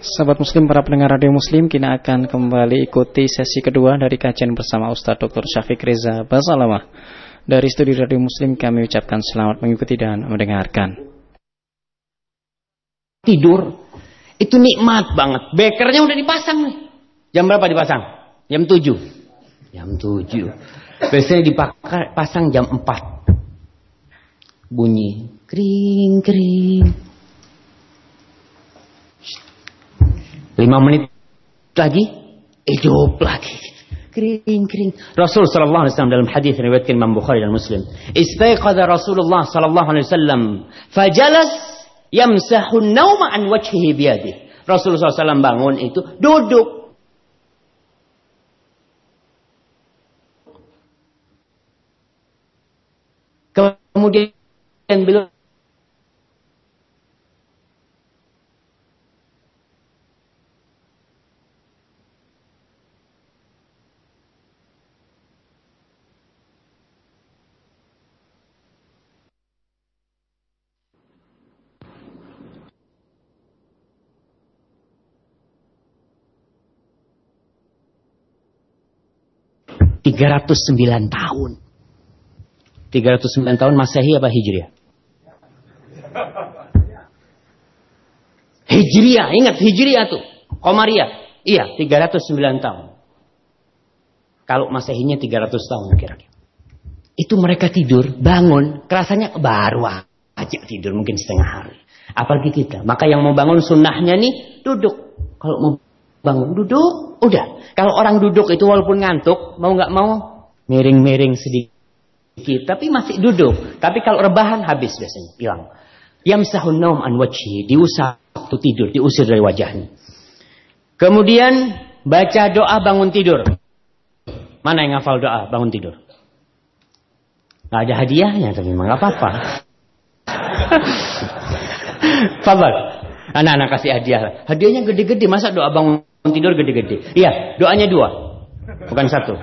Sahabat muslim, para pendengar radio muslim, kita akan kembali ikuti sesi kedua dari kajian bersama Ustaz Dr. Syafiq Reza Basalamah. Dari studi radio muslim kami ucapkan selamat mengikuti dan mendengarkan. Tidur, itu nikmat banget. Bekernya udah dipasang nih. Jam berapa dipasang? Jam 7. Jam 7. Biasanya dipasang jam 4. Bunyi. Kering, kering. Lima menit lagi hidup lagi. Kering kering. Rasul sallallahu alaihi wasallam dalam hadis riwayatkan Imam Bukhari dan Muslim. Istaiqadha Rasulullah sallallahu alaihi wasallam fajalas yamsahu an-nauma an wajhihi biyadihi. Rasulullah SAW bangun itu duduk. Kemudian beliau 309 tahun. 309 tahun Masehi apa Hijriah? Hijriah, ingat Hijriah tuh. Komariah. Iya, 309 tahun. Kalau Masehinya 300 tahun kira-kira. Itu mereka tidur, bangun, kerasanya baru aja tidur mungkin setengah hari. Apalagi kita. Maka yang mau bangun sunnahnya nih duduk. Kalau mau bangun duduk, Udah. Kalau orang duduk itu walaupun ngantuk, mau nggak mau miring-miring sedikit, tapi masih duduk. Tapi kalau rebahan habis biasanya, hilang. Yamsahun naum an wajhi, diusap waktu tidur, diusir dari wajahnya. Kemudian baca doa bangun tidur. Mana yang hafal doa bangun tidur? Gak ada hadiahnya tapi memang apa-apa. Fabel. Anak-anak kasih hadiah. Hadiahnya gede-gede. Masa doa bangun tidur gede-gede. Iya, doanya dua. Bukan satu.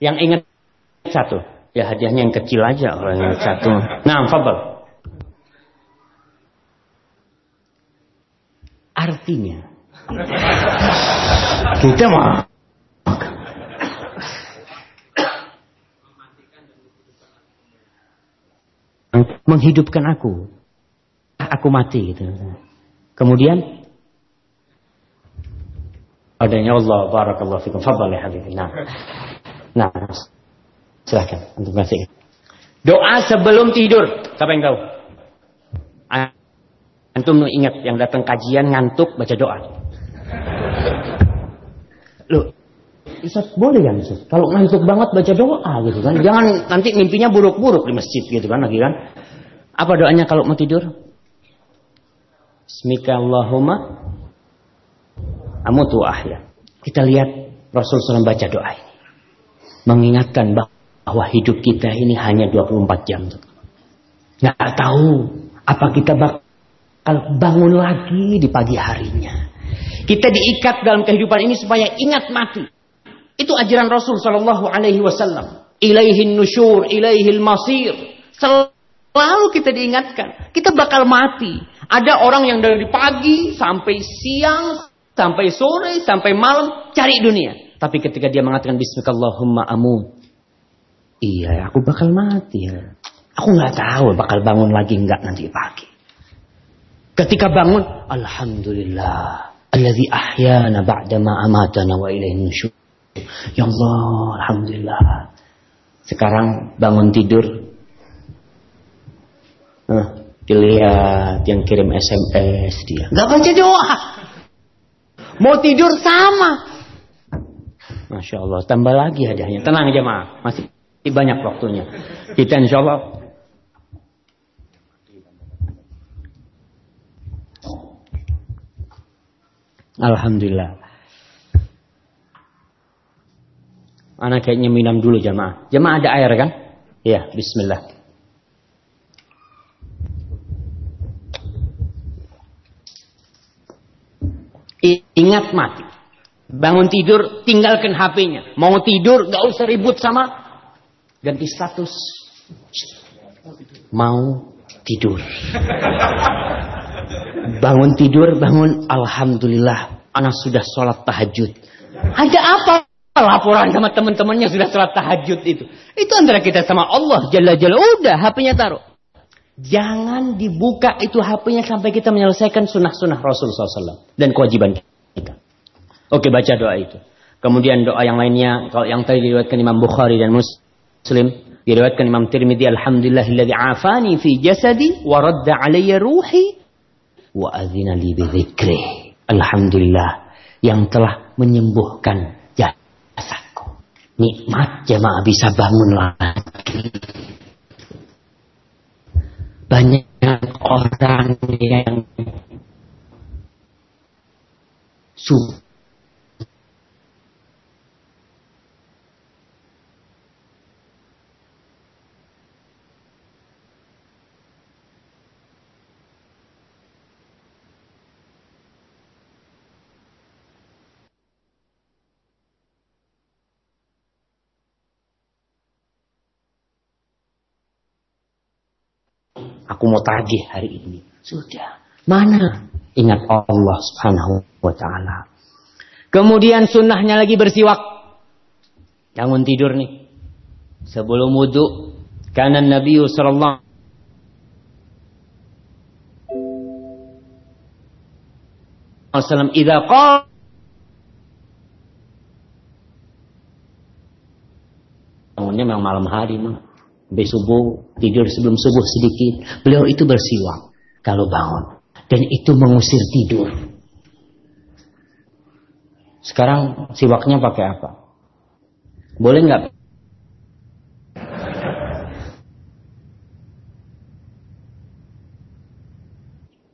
Yang ingat satu. Ya hadiahnya yang kecil aja orang yang satu. Nah, fabel. Artinya kita mah menghidupkan aku. Aku mati gitu. Kemudian adanya Allah barakallahu fikum fadhal ya habibi nah nah silahkan untuk kasih doa sebelum tidur siapa yang tahu antum ingat yang datang kajian ngantuk baca doa Loh, Ustaz boleh ya Ustaz? Kalau ngantuk banget baca doa gitu kan. Jangan nanti mimpinya buruk-buruk di masjid gitu kan lagi kan. Apa doanya kalau mau tidur? Bismillahirrahmanirrahim amutu ahya. Kita lihat Rasul SAW baca doa ini. Mengingatkan bahwa hidup kita ini hanya 24 jam. Nggak tahu apa kita bakal bangun lagi di pagi harinya. Kita diikat dalam kehidupan ini supaya ingat mati. Itu ajaran Rasul Sallallahu Alaihi Wasallam. Ilaihin nusyur, ilaihil masir. Selalu kita diingatkan, kita bakal mati. Ada orang yang dari pagi sampai siang sampai sore, sampai malam cari dunia. Tapi ketika dia mengatakan Bismillahirrahmanirrahim, amun. Iya, aku bakal mati ya. Aku nggak tahu bakal bangun lagi nggak nanti pagi. Ketika bangun, Alhamdulillah. Alladhi ahyana ba'dama amatana wa ilaihi. Ya Allah, Alhamdulillah. Sekarang bangun tidur. Dilihat yang kirim SMS dia. Gak baca doa. Mau tidur sama. Masya Allah, tambah lagi hadiahnya. Tenang aja ma, masih banyak waktunya. Kita insya Allah Alhamdulillah. Anak kayaknya minum dulu jamaah. Jamaah ada air kan? Ya, bismillah. Ingat mati. Bangun tidur, tinggalkan HP-nya. Mau tidur, gak usah ribut sama. Ganti status. Mau tidur. Bangun tidur, bangun. Alhamdulillah, anak sudah sholat tahajud. Ada apa laporan sama teman-temannya sudah sholat tahajud itu? Itu antara kita sama Allah. Jalla jalla. Udah, HP-nya taruh. Jangan dibuka itu HP-nya sampai kita menyelesaikan sunnah-sunnah Rasul SAW. Dan kewajiban kita. Oke, baca doa itu. Kemudian doa yang lainnya, kalau yang tadi diriwayatkan Imam Bukhari dan Muslim, diriwayatkan Imam Tirmidzi alhamdulillahilladzi afani fi jasadi wa radda alayya ruhi wa adzina li bi dzikri alhamdulillah yang telah menyembuhkan jasadku. Nikmat jemaah bisa bangun lagi. Banyak orang yang subuh Aku mau tagih hari ini. Sudah. Mana? Ingat Allah subhanahu wa ta'ala. Kemudian sunnahnya lagi bersiwak. Bangun tidur nih. Sebelum wudhu. Karena Nabi sallallahu wasallam idza qala bangunnya memang malam hari mah Sampai subuh, tidur sebelum subuh sedikit. Beliau itu bersiwak kalau bangun. Dan itu mengusir tidur. Sekarang siwaknya pakai apa? Boleh nggak?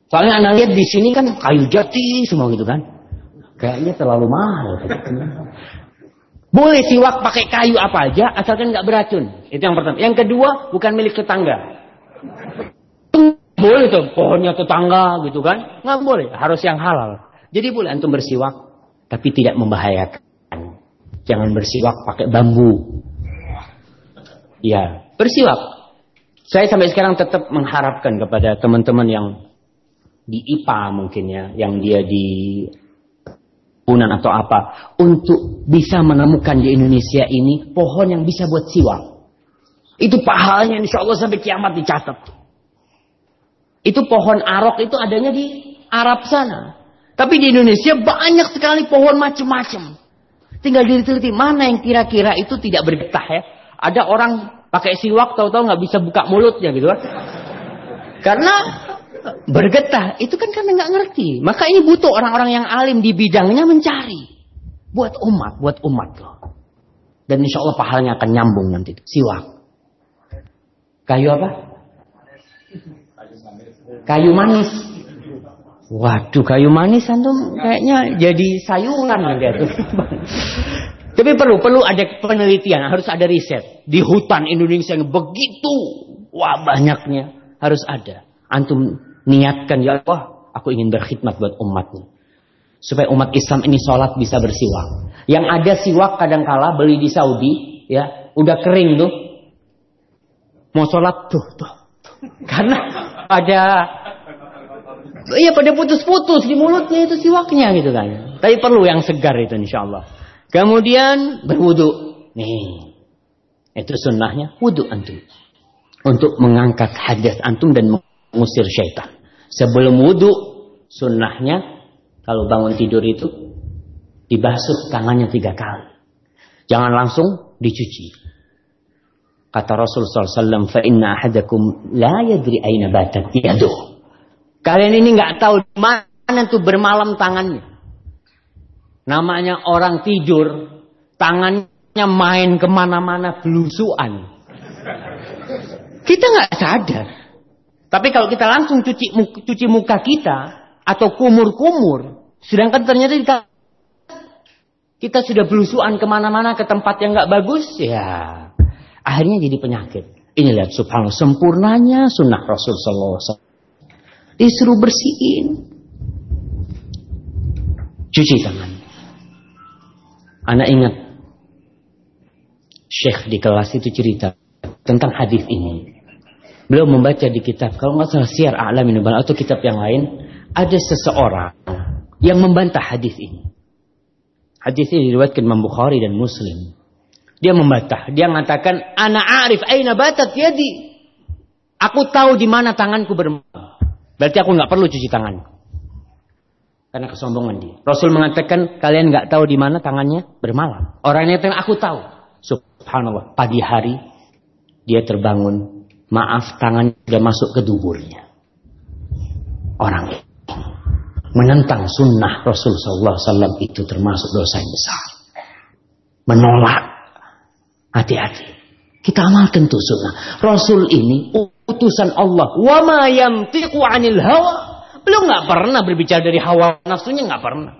Soalnya anda lihat di sini kan kayu jati semua gitu kan. Kayaknya terlalu mahal. Boleh siwak pakai kayu apa aja, asalkan nggak beracun. Itu yang pertama. Yang kedua, bukan milik tetangga. Boleh tuh, pohonnya tetangga gitu kan. Nggak boleh, harus yang halal. Jadi boleh antum bersiwak, tapi tidak membahayakan. Jangan bersiwak pakai bambu. Ya, bersiwak. Saya sampai sekarang tetap mengharapkan kepada teman-teman yang di IPA mungkin ya, yang dia di unan atau apa untuk bisa menemukan di Indonesia ini pohon yang bisa buat siwak. Itu pahalanya insya Allah sampai kiamat dicatat. Itu pohon arok itu adanya di Arab sana. Tapi di Indonesia banyak sekali pohon macam-macam. Tinggal diteliti mana yang kira-kira itu tidak bergetah ya. Ada orang pakai siwak tahu-tahu nggak bisa buka mulutnya gitu kan. Karena bergetah itu kan karena nggak ngerti. Maka ini butuh orang-orang yang alim di bidangnya mencari buat umat, buat umat loh. Dan insya Allah pahalanya akan nyambung nanti. Siwak. Kayu apa? Kayu manis. Waduh, kayu manis antum kayaknya jadi sayuran nanti tuh. Tapi perlu perlu ada penelitian, harus ada riset. Di hutan Indonesia yang begitu wah banyaknya harus ada. Antum niatkan ya Allah, aku ingin berkhidmat buat umatnya. Supaya umat Islam ini sholat bisa bersiwak. Yang ada siwak kadangkala beli di Saudi, ya udah kering tuh. Mau sholat tuh, tuh. Karena ada Iya pada putus-putus di mulutnya itu siwaknya gitu kan. Tapi perlu yang segar itu insya Allah. Kemudian berwudu. Nih. Itu sunnahnya wudu antum. Untuk mengangkat hadas antum dan mengusir syaitan. Sebelum wudhu, sunnahnya kalau bangun tidur itu dibasuh tangannya tiga kali. Jangan langsung dicuci. Kata Rasul SAW, فَإِنَّ أَحَدَكُمْ لَا يَدْرِ أَيْنَ بَاتَتْ يَدُهُ Kalian ini nggak tahu mana tuh bermalam tangannya. Namanya orang tidur, tangannya main ke mana-mana belusuan. Kita nggak sadar. Tapi kalau kita langsung cuci, cuci muka kita atau kumur-kumur, sedangkan ternyata kita, kita sudah belusuan ke mana-mana ke tempat yang nggak bagus, ya akhirnya jadi penyakit. Ini lihat subhanallah sempurnanya sunnah Rasul Sallallahu Alaihi Wasallam. Disuruh bersihin, cuci tangan. Anak ingat Syekh di kelas itu cerita tentang hadis ini. Beliau membaca di kitab, kalau nggak salah Syiar A'lamin atau kitab yang lain, ada seseorang yang membantah hadis ini. Hadis ini diriwayatkan Imam Bukhari dan Muslim. Dia membantah, dia mengatakan, "Ana arif aina batat yadi." Aku tahu di mana tanganku bermalam. Berarti aku nggak perlu cuci tangan. Karena kesombongan dia. Rasul mengatakan, kalian nggak tahu di mana tangannya bermalam. Orangnya yang aku tahu. Subhanallah, pagi hari dia terbangun Maaf tangan sudah masuk ke duburnya. Orang menentang sunnah Rasul Sallallahu Wasallam itu termasuk dosa yang besar. Menolak. Hati-hati. Kita amalkan tuh sunnah. Rasul ini utusan Allah. Wa ma yamtiqu anil hawa. Beliau nggak pernah berbicara dari hawa nafsunya nggak pernah.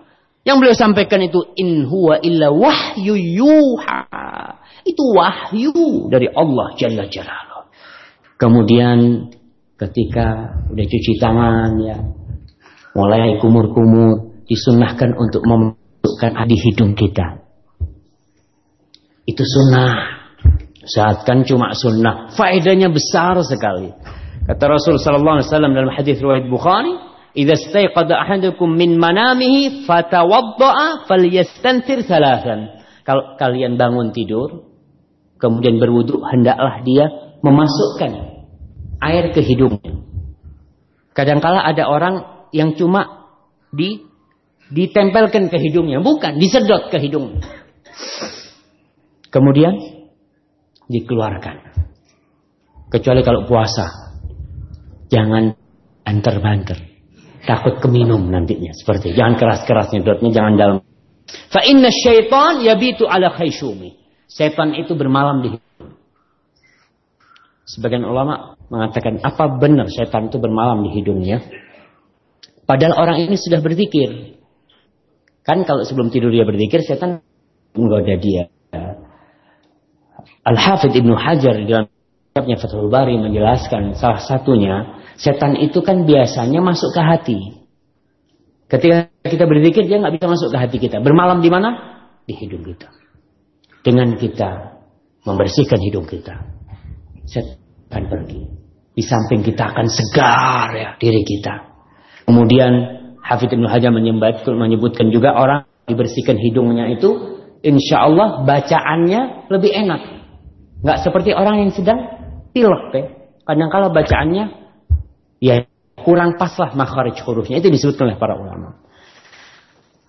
Yang beliau sampaikan itu in huwa illa wahyu yuha. Itu wahyu dari Allah Jalla Jalla. Kemudian ketika udah cuci tangan ya, mulai kumur-kumur, disunahkan untuk memasukkan di hidung kita. Itu sunnah. Saat kan cuma sunnah. Faedahnya besar sekali. Kata Rasul sallallahu alaihi wasallam dalam hadis riwayat Bukhari, "Idza istayqadha ahadukum min manamihi fatawadda'a falyastantir thalathan." Kalau kalian bangun tidur, kemudian berwudu, hendaklah dia memasukkan air ke hidungnya. Kadangkala ada orang yang cuma di ditempelkan ke hidungnya, bukan disedot ke hidungnya. Kemudian dikeluarkan. Kecuali kalau puasa. Jangan antar-banter. Takut keminum nantinya seperti jangan keras-keras nyedotnya jangan dalam. Fa inna syaitan yabitu ala khayshumi. Setan itu bermalam di Sebagian ulama mengatakan apa benar setan itu bermalam di hidungnya? Padahal orang ini sudah berzikir. Kan kalau sebelum tidur dia berzikir, setan menggoda dia. Al-Hafidh Ibnu Hajar dalam kitabnya Fathul Bari menjelaskan salah satunya, setan itu kan biasanya masuk ke hati. Ketika kita berzikir dia nggak bisa masuk ke hati kita. Bermalam di mana? Di hidung kita. Dengan kita membersihkan hidung kita akan pergi. Di samping kita akan segar ya diri kita. Kemudian Hafidh Ibn Hajar menyebutkan juga orang dibersihkan hidungnya itu insya Allah bacaannya lebih enak. Nggak seperti orang yang sedang pilek ya. Kadang kala bacaannya ya kurang pas lah makharij hurufnya. Itu disebutkan oleh para ulama.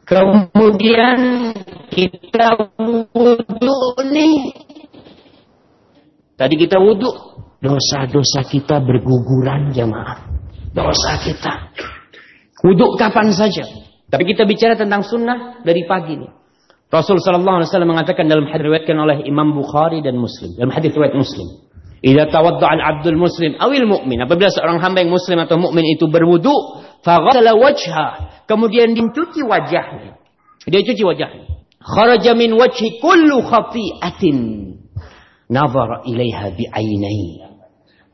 Kemudian kita wudhu nih Tadi kita wudhu, dosa-dosa kita berguguran jamaah. Dosa kita. Wudhu kapan saja. Tapi kita bicara tentang sunnah dari pagi ini. Rasul sallallahu alaihi wasallam mengatakan dalam hadis riwayatkan oleh Imam Bukhari dan Muslim. Dalam hadis riwayat Muslim. Idza tawadda'a al-'abdul muslim awil mu'min, apabila seorang hamba yang muslim atau mukmin itu berwudu, faghassala wajha, kemudian dicuci wajahnya. Dia cuci wajahnya. Kharaja min wajhi kullu khati'atin nazar ilaiha bi'ainai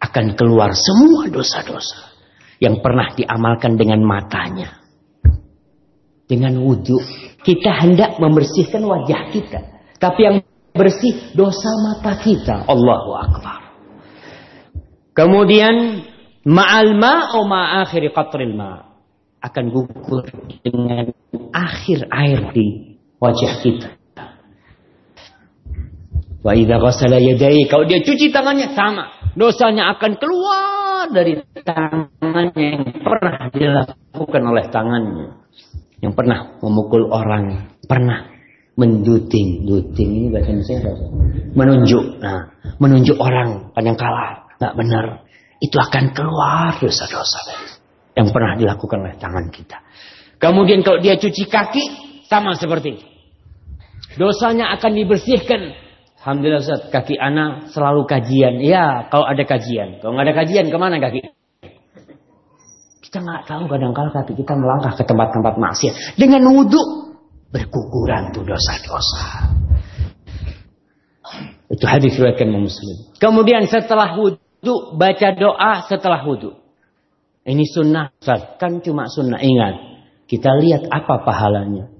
akan keluar semua dosa-dosa yang pernah diamalkan dengan matanya dengan wudhu. Kita hendak membersihkan wajah kita. Tapi yang bersih dosa mata kita. Allahu Akbar. Kemudian ma'al ma'u ma'akhiri qatril ma' akan gugur dengan akhir air di wajah kita. Wa idza ghasala yadayhi kalau dia cuci tangannya sama, dosanya akan keluar dari tangannya yang pernah dilakukan oleh tangannya. Yang pernah memukul orang, pernah menduting, duting ini bahasa Indonesia menunjuk. Nah, menunjuk orang kadang kala nggak benar. Itu akan keluar dosa-dosa yang pernah dilakukan oleh tangan kita. Kemudian kalau dia cuci kaki sama seperti. Dosanya akan dibersihkan Alhamdulillah Ustaz, kaki anak selalu kajian. Ya, kalau ada kajian. Kalau nggak ada kajian, ke mana kaki? Kita nggak tahu kadang-kala kita melangkah ke tempat-tempat maksiat. Dengan wudhu, berguguran tuh dosa-dosa. Itu hadis riwayatkan Muslim. Kemudian setelah wudhu, baca doa setelah wudhu. Ini sunnah. Kan cuma sunnah. Ingat, kita lihat apa pahalanya.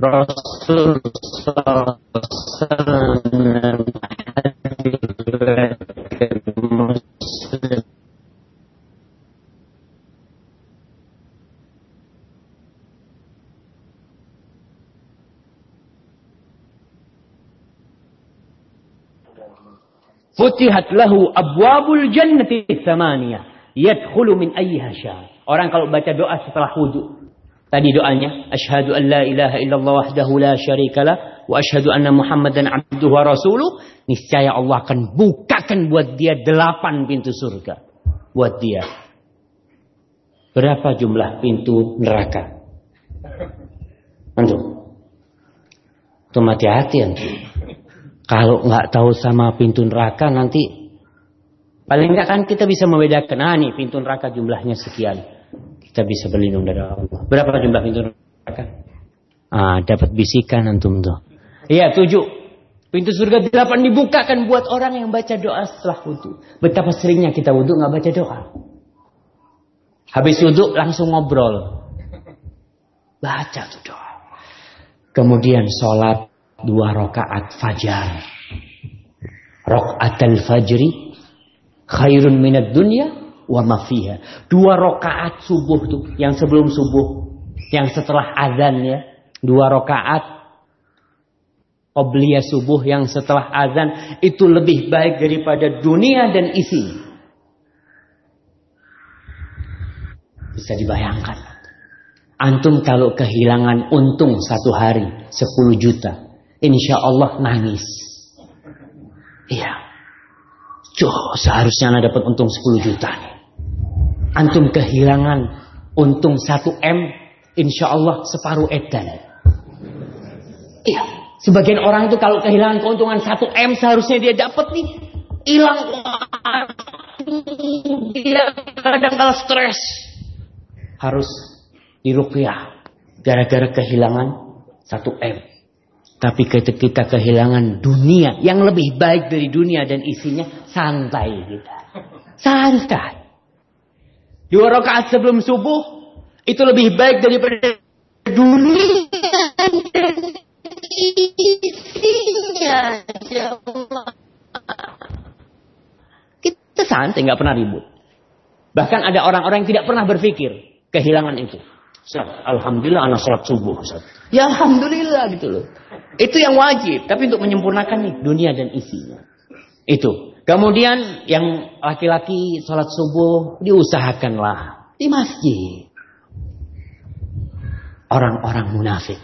Rasul muslim Futihat lahu abwabul jannati thamaniyah. Yadkhulu min ayyiha syaa. Orang kalau baca doa setelah wudu. Tadi doanya, asyhadu an la ilaha illallah wahdahu la syarikalah wa asyhadu anna Muhammadan abduhu wa rasuluh. Niscaya Allah akan bukakan buat dia delapan pintu surga. Buat dia. Berapa jumlah pintu neraka? Antum. Tuh hati-hati antum. Kalau nggak tahu sama pintu neraka nanti paling nggak kan kita bisa membedakan ah nih pintu neraka jumlahnya sekian. Kita bisa berlindung dari Allah. Berapa jumlah pintu neraka? Ah, dapat bisikan antum tuh. Iya, tujuh. Pintu surga delapan dibukakan buat orang yang baca doa setelah wudhu. Betapa seringnya kita wudhu nggak baca doa. Habis wudhu langsung ngobrol. Baca tuh doa. Kemudian sholat dua rakaat fajar. Rakaat al-fajri khairun minat dunia wa ma fiha. Dua rakaat subuh tuh yang sebelum subuh, yang setelah azan ya. Dua rakaat Qobliya subuh yang setelah azan itu lebih baik daripada dunia dan isi. Bisa dibayangkan. Antum kalau kehilangan untung satu hari 10 juta insya Allah nangis. Iya. Joh, seharusnya anda dapat untung 10 juta nih. Antum kehilangan untung 1 M, insya Allah separuh edan. Iya. Sebagian orang itu kalau kehilangan keuntungan 1 M seharusnya dia dapat nih. Hilang. Dia kadang kala stres. Harus dirukyah. Gara-gara kehilangan 1 M. Tapi ketika kita kehilangan dunia yang lebih baik dari dunia dan isinya, santai kita. Santai. Dua rakaat sebelum subuh itu lebih baik daripada dunia dan isinya. Kita santai, nggak pernah ribut. Bahkan ada orang-orang yang tidak pernah berpikir kehilangan itu. Alhamdulillah anak sholat subuh. Ya Alhamdulillah gitu loh. Itu yang wajib. Tapi untuk menyempurnakan nih dunia dan isinya. Itu. Kemudian yang laki-laki sholat subuh diusahakanlah di masjid. Orang-orang munafik.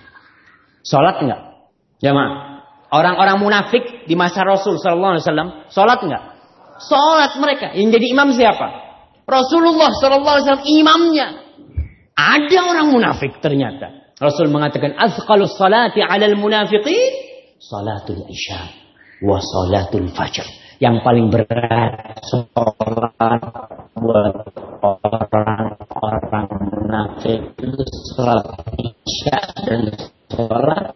Sholat enggak? Jamaah. Orang-orang munafik di masa Rasul Sallallahu Alaihi Wasallam sholat enggak? Sholat mereka. Yang jadi imam siapa? Rasulullah Sallallahu Alaihi Wasallam imamnya. Ada orang munafik ternyata. Rasul mengatakan azqalus salati 'alal munafiqin salatul isya wa salatul fajr. Yang paling berat salat buat orang-orang munafik itu salat isya dan salat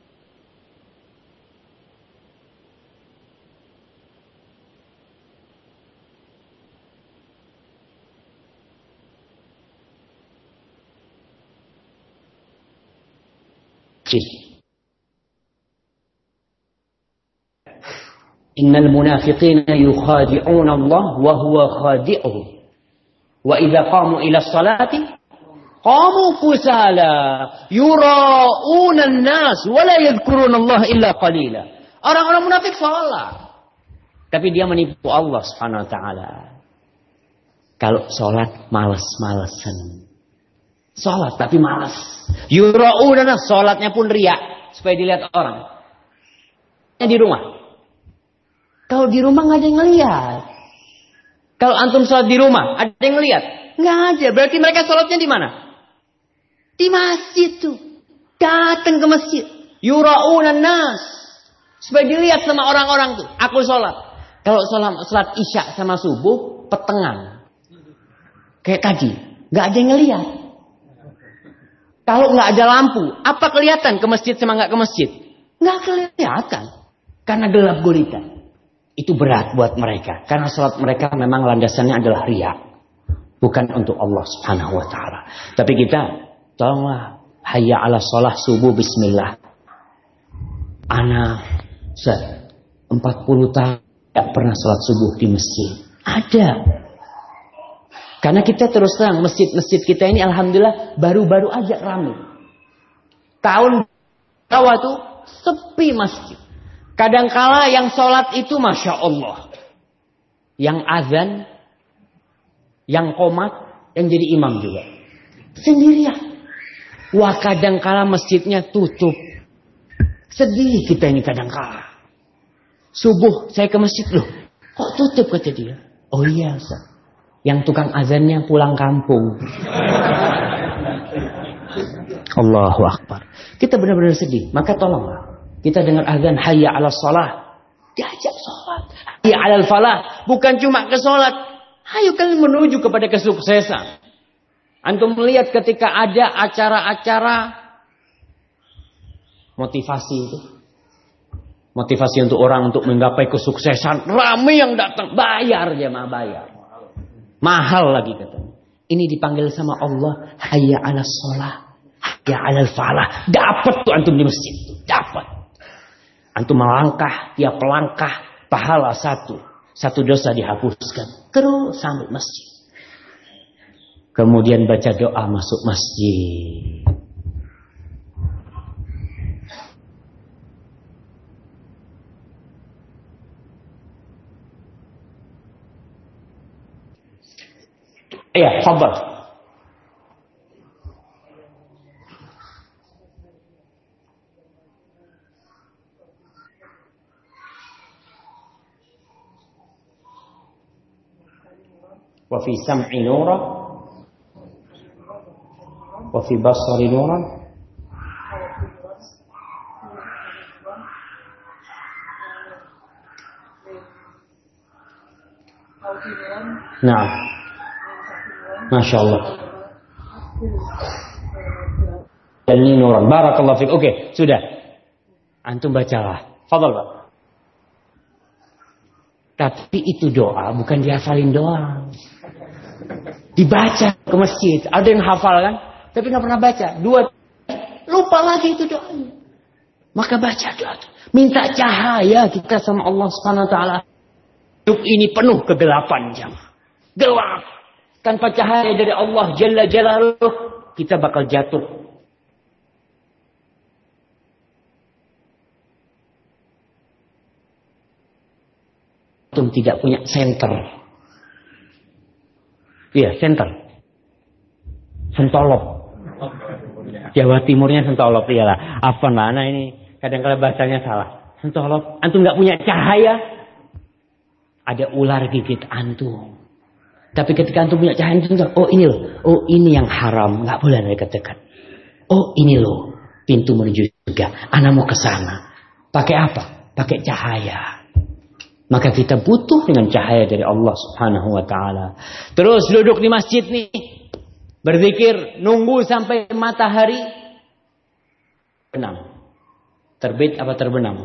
yukhadi'una Allah wa huwa khadi'uhum. Wa idza qamu ila salati qamu kusala yura'una an-nas wa la yadhkuruna Allah illa qalila. Orang-orang munafik salat. Tapi dia menipu Allah Subhanahu wa taala. Kalau sholat males-malesan. Sholat tapi malas. Yura'udana sholatnya pun riak. Supaya dilihat orang. Di rumah. Kalau di rumah nggak ada yang ngeliat. Kalau antum sholat di rumah, ada yang ngeliat? Nggak ada. Berarti mereka sholatnya di mana? Di masjid tuh. Datang ke masjid. Yura'unan nas. Supaya dilihat sama orang-orang tuh. Aku sholat. Kalau sholat, sholat isya sama subuh, petengan. Kayak tadi. Nggak ada yang ngeliat. Kalau nggak ada lampu, apa kelihatan ke masjid sama nggak ke masjid? Nggak kelihatan. Karena gelap gulita. Itu berat buat mereka. Karena sholat mereka memang landasannya adalah riak. Bukan untuk Allah subhanahu wa ta'ala. Tapi kita, tolonglah. Hayya ala sholah subuh bismillah. Anak, 40 tahun tidak pernah sholat subuh di masjid. Ada. Karena kita terus terang masjid-masjid kita ini alhamdulillah baru-baru aja ramai. Tahun awal tuh sepi masjid. Kadangkala yang sholat itu masya Allah, yang azan, yang komat, yang jadi imam juga sendirian. Wah kadangkala masjidnya tutup. Sedih kita ini kadangkala. Subuh saya ke masjid loh. Kok tutup kata dia? Oh iya Ustaz. Yang tukang azannya pulang kampung. Allahu Akbar. Kita benar-benar sedih. Maka tolonglah. Kita dengar azan hayya ala salah. Diajak sholat. Hayya ala falah. Bukan cuma ke sholat. Ayo kalian menuju kepada kesuksesan. Antum melihat ketika ada acara-acara motivasi itu. Motivasi untuk orang untuk menggapai kesuksesan. Ramai yang datang. Bayar jemaah bayar. Mahal lagi katanya. Ini dipanggil sama Allah. Hayya ala sholah. Hayya ala falah. Dapat tuh antum di masjid. Dapat. Antum melangkah. Tiap langkah. Pahala satu. Satu dosa dihapuskan. Terus sampai masjid. Kemudian baca doa masuk masjid. Iya, sabar. Wa fi sam'i nura wa fi basari nuran Nah, Masya Allah. Dan ini nuran. Barakallahu fiqh. Oke, sudah. Antum bacalah. Fadal, Pak. Tapi itu doa bukan dihafalin doang. Dibaca ke masjid. Ada yang hafal kan? Tapi nggak pernah baca. Dua. Lupa lagi itu doanya. Maka baca doa. Minta cahaya kita sama Allah Subhanahu wa taala. Hidup ini penuh kegelapan jamaah. Gelap. Tanpa cahaya dari Allah Jalla Jalaluh, kita bakal jatuh. Antum tidak punya center. Iya, center. Sentolop. Jawa Timurnya sentolop iyalah. Apa mana ini? Kadang-kadang bahasanya salah. Sentolop. Antum nggak punya cahaya. Ada ular gigit antum. Tapi ketika antum punya cahaya antum oh ini loh, oh ini yang haram, nggak boleh dekat-dekat. Oh ini loh, pintu menuju surga. Anak mau ke sana. Pakai apa? Pakai cahaya. Maka kita butuh dengan cahaya dari Allah Subhanahu wa taala. Terus duduk di masjid nih. Berzikir, nunggu sampai matahari benam. Terbit apa terbenam?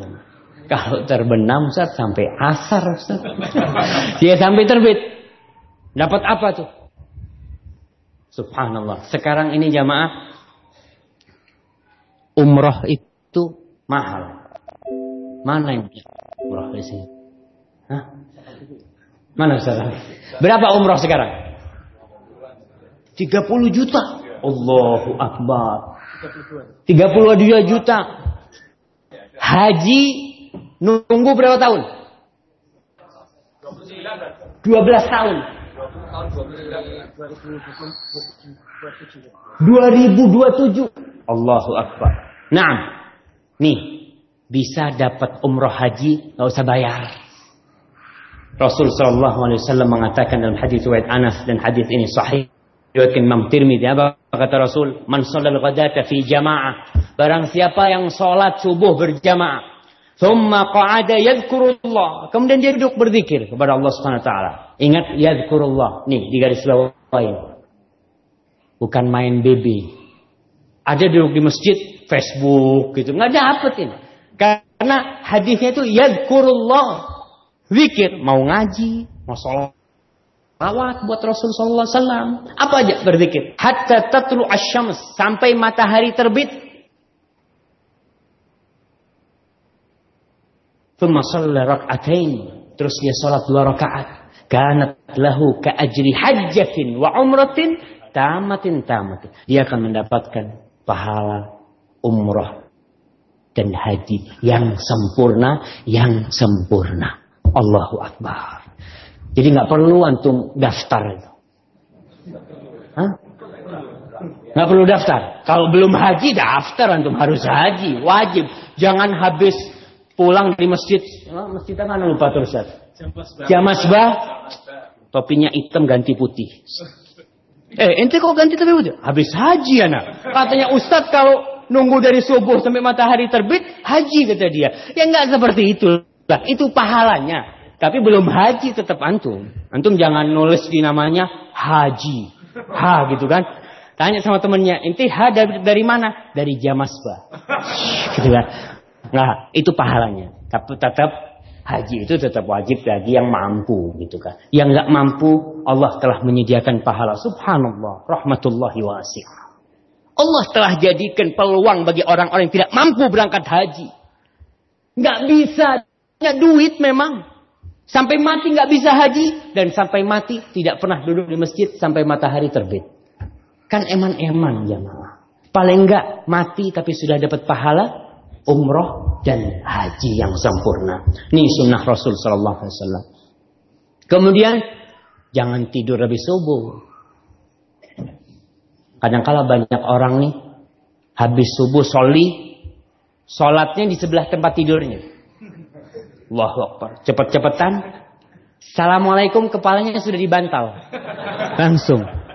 Kalau terbenam Ustaz sampai asar Ustaz. Dia sampai terbit. Dapat apa tuh? Subhanallah. Sekarang ini jamaah umroh itu mahal. Mana yang umroh di sini? Hah? Mana Ustaz? Berapa umroh sekarang? 30 juta. Allahu Akbar. 32 juta. Haji nunggu berapa tahun? 12 tahun. 2027. Allahu Akbar. Nah, nih bisa dapat umroh haji nggak usah bayar. Rasul Shallallahu Alaihi Wasallam mengatakan dalam hadis riwayat Anas dan hadis ini sahih. Riwayat Imam Tirmidzi apa kata Rasul? Man shallal ghadata fi jamaah. Barang siapa yang sholat subuh berjamaah. Thumma qa'ada yadhkurullah. Kemudian dia duduk berzikir kepada Allah Subhanahu wa taala. Ingat yadhkurullah. Nih di garis bawahin. Bukan main baby. Ada duduk di masjid, Facebook gitu. Nggak dapetin. Karena hadisnya itu yadhkurullah. Zikir, mau ngaji, mau sholat. Rawat buat Rasul Sallallahu Alaihi Wasallam. Apa aja berzikir. Hatta tatlu asyams. Sampai matahari terbit. Thumma shalla rak'atain. Terus dia sholat dua rakaat. Kanat lahu ka ajri hajjatin wa umratin tamatin tamatin. Dia akan mendapatkan pahala umrah dan haji yang sempurna, yang sempurna. Allahu Akbar. Jadi nggak perlu antum daftar itu. Hah? Nggak perlu daftar. Kalau belum haji, daftar antum harus haji, wajib. Jangan habis pulang dari masjid. Oh, masjid mana lupa terus. Jamasbah. Topinya hitam ganti putih. Eh, ente kok ganti topi putih? Habis haji anak. Katanya Ustadz kalau nunggu dari subuh sampai matahari terbit, haji kata dia. Ya nggak seperti itu. Lah, itu pahalanya. Tapi belum haji tetap antum. Antum jangan nulis di namanya haji. Ha gitu kan. Tanya sama temennya, inti ha dari, dari mana? Dari Jamasba. gitu kan. Nah, itu pahalanya. Tapi tetap haji itu tetap wajib bagi yang mampu gitu kan. Yang nggak mampu, Allah telah menyediakan pahala. Subhanallah, rahmatullahi wasi'ah. Allah telah jadikan peluang bagi orang-orang yang tidak mampu berangkat haji. Nggak bisa, punya duit memang. Sampai mati nggak bisa haji dan sampai mati tidak pernah duduk di masjid sampai matahari terbit. Kan eman-eman jamaah. Paling nggak mati tapi sudah dapat pahala umroh dan haji yang sempurna. Ini sunnah Rasul Sallallahu Alaihi Wasallam. Kemudian jangan tidur lebih subuh. Kadang-kala banyak orang nih habis subuh soli, sholatnya di sebelah tempat tidurnya. Allahu Akbar. Cepet-cepetan. Assalamualaikum kepalanya sudah dibantal. Langsung.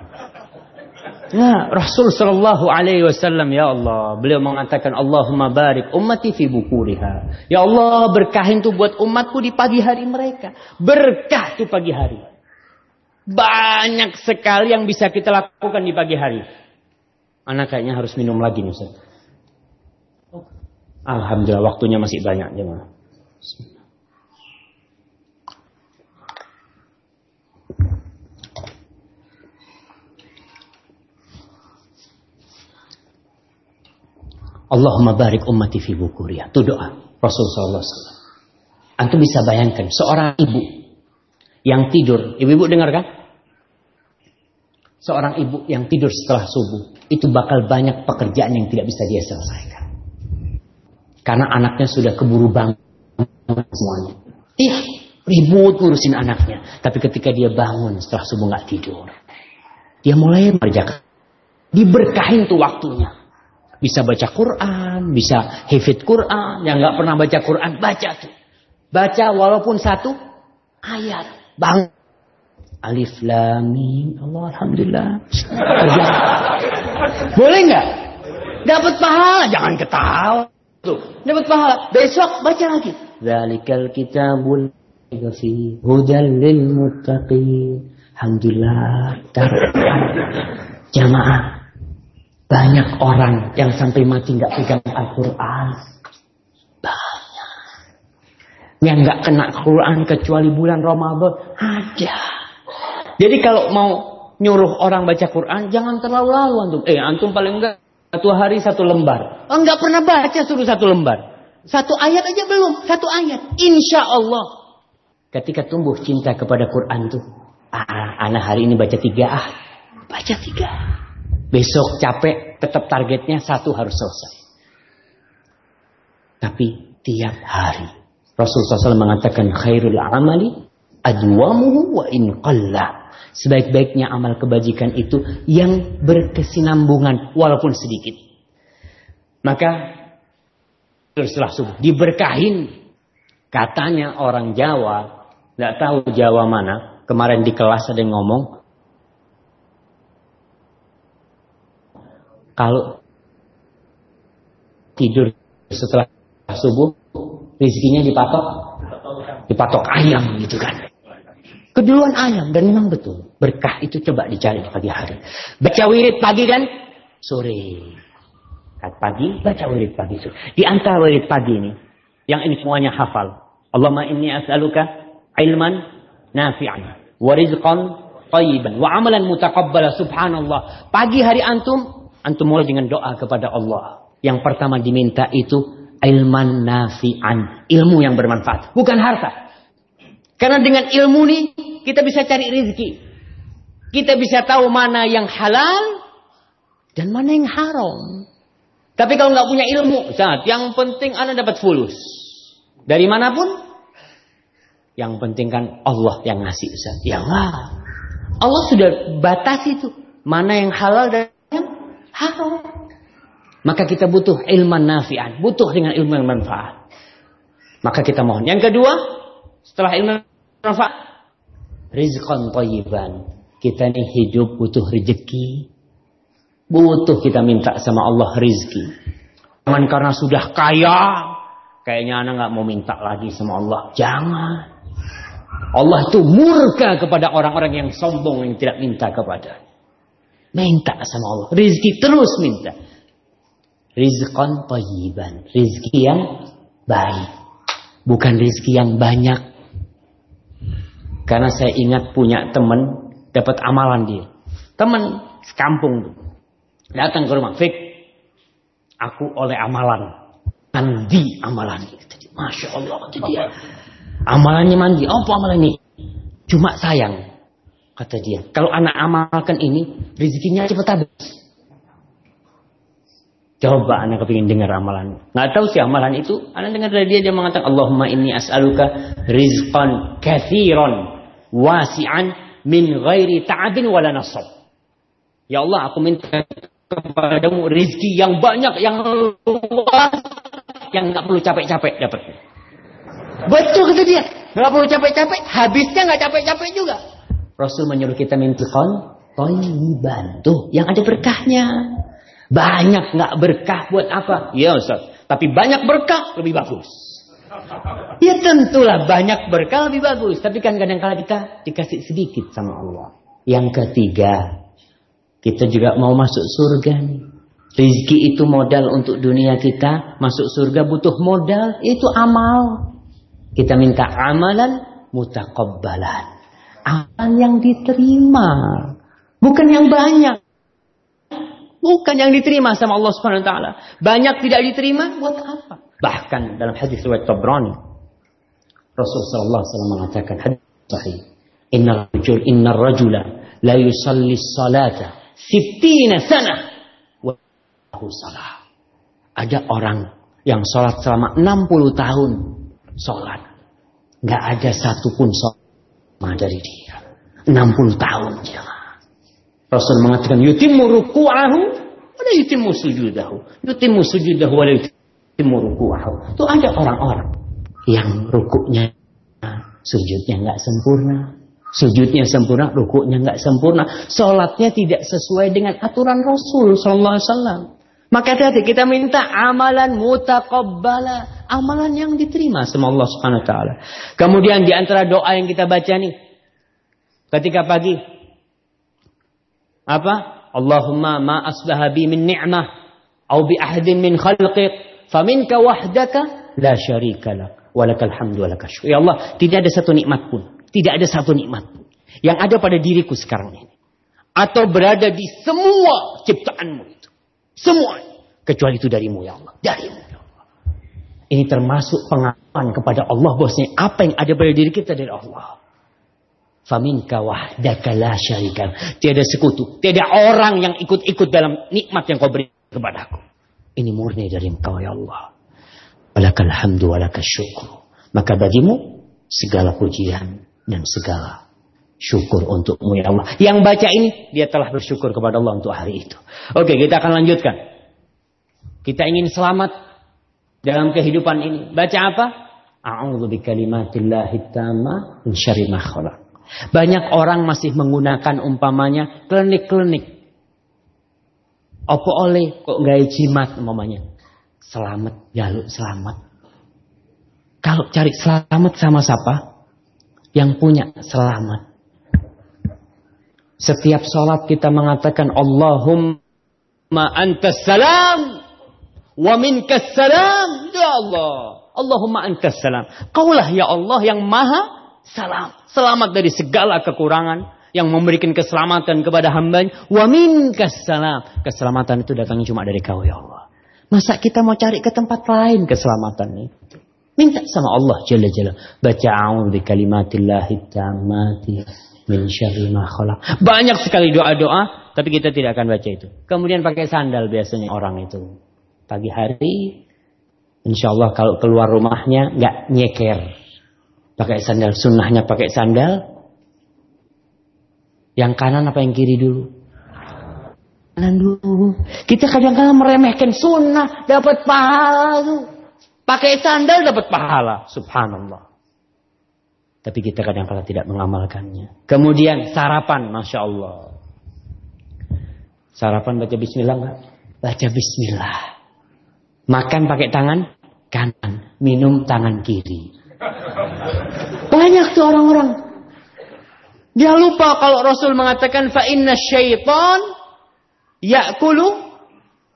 Nah, Rasul Shallallahu Alaihi Wasallam ya Allah, beliau mengatakan Allahumma barik ummati fi bukuriha. Ya Allah berkahin tuh buat umatku di pagi hari mereka. Berkah tuh pagi hari. Banyak sekali yang bisa kita lakukan di pagi hari. Anak kayaknya harus minum lagi nih Ustaz. Alhamdulillah waktunya masih banyak jemaah. Allahumma barik ummati fi bukuria. Itu doa Rasulullah SAW. Antum bisa bayangkan seorang ibu yang tidur. Ibu-ibu dengar kan? Seorang ibu yang tidur setelah subuh. Itu bakal banyak pekerjaan yang tidak bisa dia selesaikan. Karena anaknya sudah keburu bangun semuanya. Ih, ribut ngurusin anaknya. Tapi ketika dia bangun setelah subuh nggak tidur. Dia mulai mengerjakan. Diberkahin tuh waktunya. Bisa baca Quran, bisa hafid Quran. Yang nggak pernah baca Quran, baca tuh. Baca walaupun satu ayat. Bang. Alif lam mim. Allah alhamdulillah. Boleh nggak? Dapat pahala, jangan ketawa. Tuh, dapat pahala. Besok baca lagi. Zalikal kitabul fi hudal lil muttaqin. Alhamdulillah. Jamaah banyak orang yang sampai mati nggak pegang Al-Quran. Banyak. Yang nggak kena Quran kecuali bulan Ramadan. Ada. Jadi kalau mau nyuruh orang baca Quran, jangan terlalu lalu antum. Eh, antum paling enggak satu hari satu lembar. Oh, enggak pernah baca suruh satu lembar. Satu ayat aja belum. Satu ayat. Insya Allah. Ketika tumbuh cinta kepada Quran tuh. Ah, anak hari ini baca tiga ah. Baca tiga. Besok capek, tetap targetnya satu harus selesai. Tapi tiap hari. Rasulullah SAW mengatakan khairul amali adwamuhu wa in qalla. Sebaik-baiknya amal kebajikan itu yang berkesinambungan walaupun sedikit. Maka setelah subuh diberkahin. Katanya orang Jawa, nggak tahu Jawa mana. Kemarin di kelas ada yang ngomong, Kalau tidur setelah subuh, rezekinya dipatok, dipatok ayam gitu kan. Keduluan ayam dan memang betul berkah itu coba dicari di pagi hari. Baca wirid pagi kan, sore. Saat pagi baca wirid pagi sore. Di antara wirid pagi ini, yang ini semuanya hafal. Allahumma inni as'aluka ilman nafi'an wa rizqan wa amalan mutaqabbala subhanallah. Pagi hari antum Antum mulai dengan doa kepada Allah. Yang pertama diminta itu ilman nafi'an. Ilmu yang bermanfaat. Bukan harta. Karena dengan ilmu nih kita bisa cari rezeki. Kita bisa tahu mana yang halal dan mana yang haram. Tapi kalau nggak punya ilmu, saat yang penting anda dapat fulus dari mana pun. Yang penting kan Allah yang ngasih Ustaz. Ya Allah. Allah sudah batasi itu mana yang halal dan haram. Maka kita butuh ilmu nafi'an, butuh dengan ilmu yang manfaat. Maka kita mohon. Yang kedua, setelah ilmu manfaat, rizqan thayyiban. Kita ini hidup butuh rezeki. Butuh kita minta sama Allah rizki. Jangan karena sudah kaya, kayaknya anak nggak mau minta lagi sama Allah. Jangan. Allah itu murka kepada orang-orang yang sombong yang tidak minta kepada. Minta sama Allah. Rizki terus minta. Rizqan tayyiban. Rizki yang baik. Bukan rizki yang banyak. Karena saya ingat punya teman dapat amalan dia. Teman sekampung datang ke rumah. Fik, aku oleh amalan. Mandi amalan. Masya Allah kata dia. Amalannya mandi. Apa amalan ini? Cuma sayang. Kata dia. Kalau anak amalkan ini, rezekinya cepat habis. Coba anak kepingin dengar amalan. Nggak tahu sih amalan itu. Anak dengar dari dia dia mengatakan Allahumma inni as'aluka rizqan kathiran wasi'an min ghairi ta'abin wala nasab. Ya Allah aku minta kepadamu rizki yang banyak yang luas yang nggak perlu capek-capek dapat. Betul kata dia. Nggak perlu capek-capek. Habisnya nggak capek-capek juga. Rasul menyuruh kita minta kon toyiban. Tuh yang ada berkahnya. Banyak nggak berkah buat apa? Ya Ustaz. Tapi banyak berkah lebih bagus. Ya tentulah banyak berkah lebih bagus. Tapi kan kadang-kala kita dikasih sedikit sama Allah. Yang ketiga, kita juga mau masuk surga nih. Rizki itu modal untuk dunia kita. Masuk surga butuh modal. Itu amal. Kita minta amalan mutakabbalan. Amalan yang diterima. Bukan yang banyak. Bukan yang diterima sama Allah Subhanahu wa taala. Banyak tidak diterima buat apa? Bahkan dalam hadis riwayat Tabrani Rasulullah sallallahu alaihi wasallam mengatakan hadis sahih. Inna rajul inna rajula la yusalli salata sittina sana wa salah. Ada orang yang sholat selama 60 tahun sholat. Nggak ada satupun sholat dari dia. 60 tahun dia. Rasul mengatakan yutimmu ruku'ahu wala yutimmu sujudahu. Yutimmu sujudahu wala yutimmu ruku'ahu. Itu ada orang-orang yang rukuknya sujudnya nggak sempurna. Sujudnya sempurna, rukuknya nggak sempurna. Sholatnya tidak sesuai dengan aturan Rasul Sallallahu Alaihi Wasallam. Maka hati kita minta amalan mutaqabbala, amalan yang diterima sama Allah Subhanahu wa. Kemudian di antara doa yang kita baca nih ketika pagi apa? Allahumma ma asbaha bi min ni'mah au bi ahadin min khalqik faminka wahdaka la syarika lak walakal hamdu walakal syukur. Ya Allah, tidak ada satu nikmat pun, tidak ada satu nikmat pun yang ada pada diriku sekarang ini atau berada di semua ciptaanmu itu. Semua kecuali itu darimu ya Allah, darimu ya Allah. Ini termasuk pengakuan kepada Allah bahwasanya apa yang ada pada diri kita dari Allah. Faminka wahdaka la syarika. Tiada sekutu, tiada orang yang ikut-ikut dalam nikmat yang kau beri kepadaku. Ini murni dari engkau ya Allah. Walakal hamdu walakal syukur. Maka bagimu segala pujian dan segala syukur untukmu ya Allah. Yang baca ini dia telah bersyukur kepada Allah untuk hari itu. Oke, kita akan lanjutkan. Kita ingin selamat dalam kehidupan ini. Baca apa? A'udzu bikalimatillahi tamma min syarri ma khalaq. Banyak orang masih menggunakan umpamanya klinik-klinik. Apa oleh kok gaya jimat umpamanya. Selamat, jaluk selamat. Kalau cari selamat sama siapa? Yang punya selamat. Setiap sholat kita mengatakan Allahumma antas salam wa minkas salam. Ya Allah. Allahumma antas salam. Kaulah ya Allah yang maha salam. Selamat dari segala kekurangan. Yang memberikan keselamatan kepada hamba. Wa minkas salam. Keselamatan itu datangnya cuma dari kau ya Allah. Masa kita mau cari ke tempat lain keselamatan itu? Minta sama Allah Jalla Jalla. Baca a'udzu kalimatillahi tammati min syarri ma khalaq. Banyak sekali doa-doa, tapi kita tidak akan baca itu. Kemudian pakai sandal biasanya orang itu. Pagi hari, insya Allah kalau keluar rumahnya nggak nyeker. Pakai sandal, sunnahnya pakai sandal. Yang kanan apa yang kiri dulu? Kanan dulu. Kita kadang-kadang meremehkan sunnah, dapat pahala. Pakai sandal dapat pahala. Subhanallah. Tapi kita kadang-kadang tidak mengamalkannya. Kemudian sarapan, Masya Allah. Sarapan baca bismillah enggak? Baca bismillah. Makan pakai tangan kanan. Minum tangan kiri. Banyak tuh orang-orang. Dia lupa kalau Rasul mengatakan fa inna syaitan ya'kulu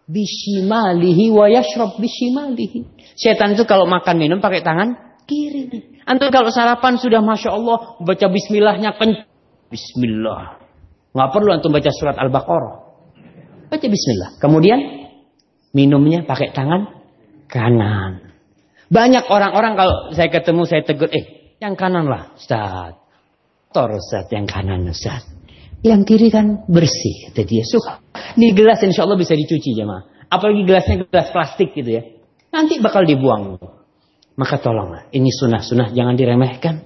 bishimalihi wa yashrab bishimalihi. Setan itu kalau makan minum pakai tangan kiri. Antum kalau sarapan sudah masya Allah baca Bismillahnya kan Bismillah. Nggak perlu antum baca surat Al-Baqarah. Baca Bismillah. Kemudian minumnya pakai tangan kanan. Banyak orang-orang kalau saya ketemu saya tegur, eh yang kanan lah Ustaz. Tor Ustaz yang kanan Ustaz. Yang kiri kan bersih. Kata dia suka. Ini gelas insya Allah bisa dicuci jemaah. Apalagi gelasnya gelas plastik gitu ya. Nanti bakal dibuang. Maka tolonglah, ini sunnah-sunnah jangan diremehkan.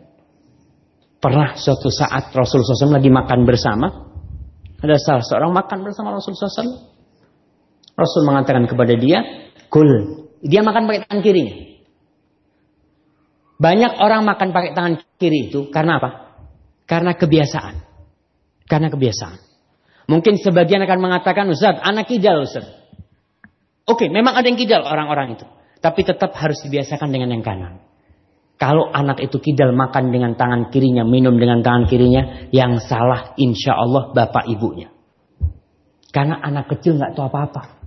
Pernah suatu saat Rasul SAW lagi makan bersama. Ada salah seorang makan bersama Rasul SAW. Rasul mengatakan kepada dia, Kul. Dia makan pakai tangan kirinya. Banyak orang makan pakai tangan kiri itu karena apa? Karena kebiasaan. Karena kebiasaan. Mungkin sebagian akan mengatakan, Ustaz, anak kidal Ustaz. Oke, memang ada yang kidal orang-orang itu. Tapi tetap harus dibiasakan dengan yang kanan. Kalau anak itu kidal makan dengan tangan kirinya, minum dengan tangan kirinya, yang salah insya Allah bapak ibunya. Karena anak kecil nggak tahu apa-apa.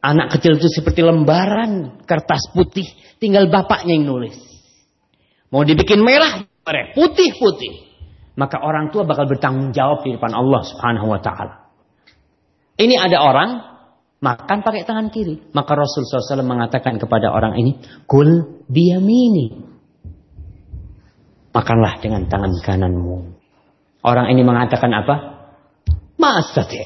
Anak kecil itu seperti lembaran kertas putih, tinggal bapaknya yang nulis. Mau dibikin merah, putih-putih. Maka orang tua bakal bertanggung jawab di depan Allah Subhanahu wa taala. Ini ada orang makan pakai tangan kiri. Maka Rasul SAW mengatakan kepada orang ini, Kul biyamini. Makanlah dengan tangan kananmu. Orang ini mengatakan apa? Ma'astati.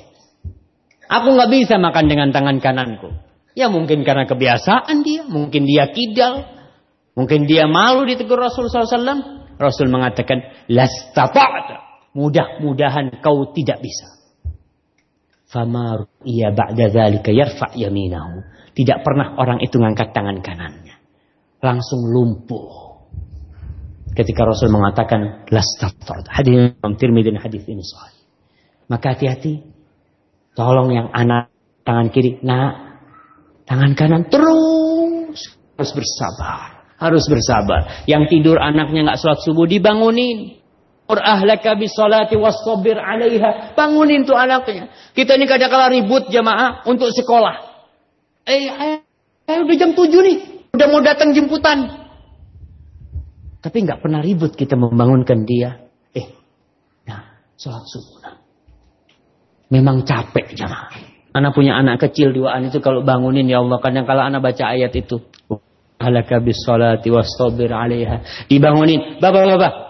Aku nggak bisa makan dengan tangan kananku. Ya mungkin karena kebiasaan dia. Mungkin dia kidal. Mungkin dia malu ditegur Rasul SAW. Rasul mengatakan, Lastata'ata. Mudah-mudahan kau tidak bisa. Famar ia ba'da dzalika yarfa' yaminahu. Tidak pernah orang itu ngangkat tangan kanannya. Langsung lumpuh. Ketika Rasul mengatakan lastata'at. Hadis Imam Tirmidzi hadis ini sahih. Maka hati-hati. Tolong yang anak tangan kiri, nah tangan kanan terus harus bersabar. Harus bersabar. Yang tidur anaknya nggak sholat subuh dibangunin. Mur ahlaka bisolati wassobir alaiha. Bangunin tuh anaknya. Kita ini kadang-kala ribut jamaah untuk sekolah. Eh, eh, eh udah jam 7 nih. Udah mau datang jemputan. Tapi nggak pernah ribut kita membangunkan dia. Eh, nah, sholat subuh. Nah. Memang capek jamaah. Anak punya anak kecil duaan itu kalau bangunin ya Allah. Kadang-kala anak baca ayat itu. Ahlaka bisolati wassobir alaiha. Dibangunin. Bapak, bapak.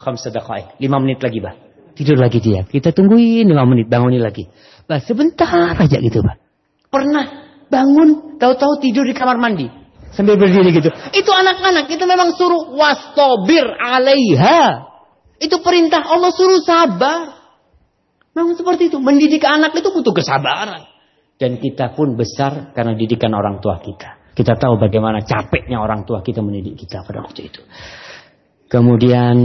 Khamsa daqaik. Lima menit lagi, Bah. Tidur lagi dia. Kita tungguin lima menit, bangunin lagi. Bah, sebentar aja gitu, Bah. Pernah bangun, tahu-tahu tidur di kamar mandi. Sambil berdiri gitu. Itu anak-anak, itu memang suruh wastobir alaiha. Itu perintah Allah suruh sabar. Memang seperti itu. Mendidik anak itu butuh kesabaran. Dan kita pun besar karena didikan orang tua kita. Kita tahu bagaimana capeknya orang tua kita mendidik kita pada waktu itu. Kemudian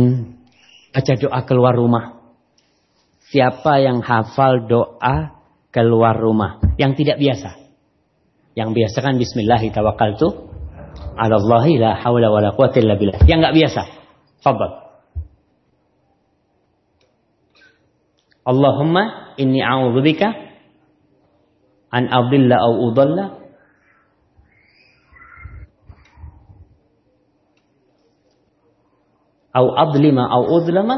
baca doa keluar rumah. Siapa yang hafal doa keluar rumah yang tidak biasa? Yang biasa kan bismillahi tawakkaltu ala Allahi la haula wala quwata illa billah. Yang enggak biasa. Fadhal. Allahumma inni a'udzubika an adilla au udalla au adlima au udlama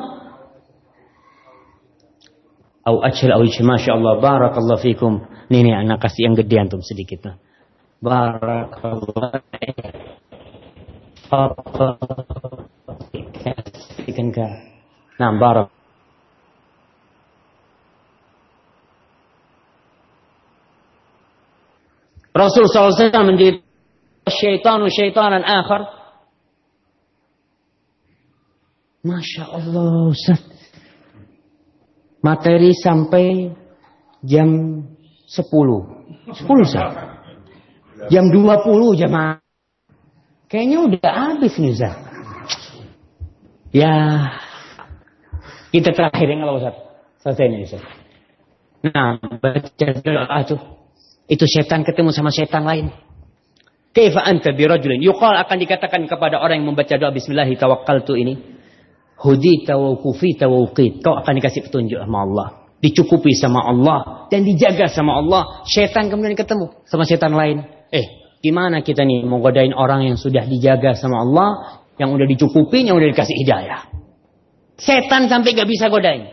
au acil au Masya Allah barakallahu fikum nih nih anak kasih yang gede antum sedikit lah barakallahu Nah, barak. Rasul SAW menjadi syaitan syaitanan akhar. Masya Allah Ustaz. Materi sampai jam 10. 10 Ustaz. Jam 20 jamaah. Kayaknya udah habis nih Ustaz. Ya. Kita terakhir yang Ustaz. Selesai nih Ustaz. Nah, baca doa tuh. Itu setan ketemu sama setan lain. Kaifa anta birajulin. Akan dikatakan kepada orang yang membaca doa bismillah tawakkaltu ini. Kufita wa uqid. Kau akan dikasih petunjuk sama Allah. Dicukupi sama Allah. Dan dijaga sama Allah. Setan kemudian ketemu sama setan lain. Eh, gimana kita nih mau godain orang yang sudah dijaga sama Allah. Yang udah dicukupi, yang udah dikasih hidayah. Setan sampai gak bisa godain.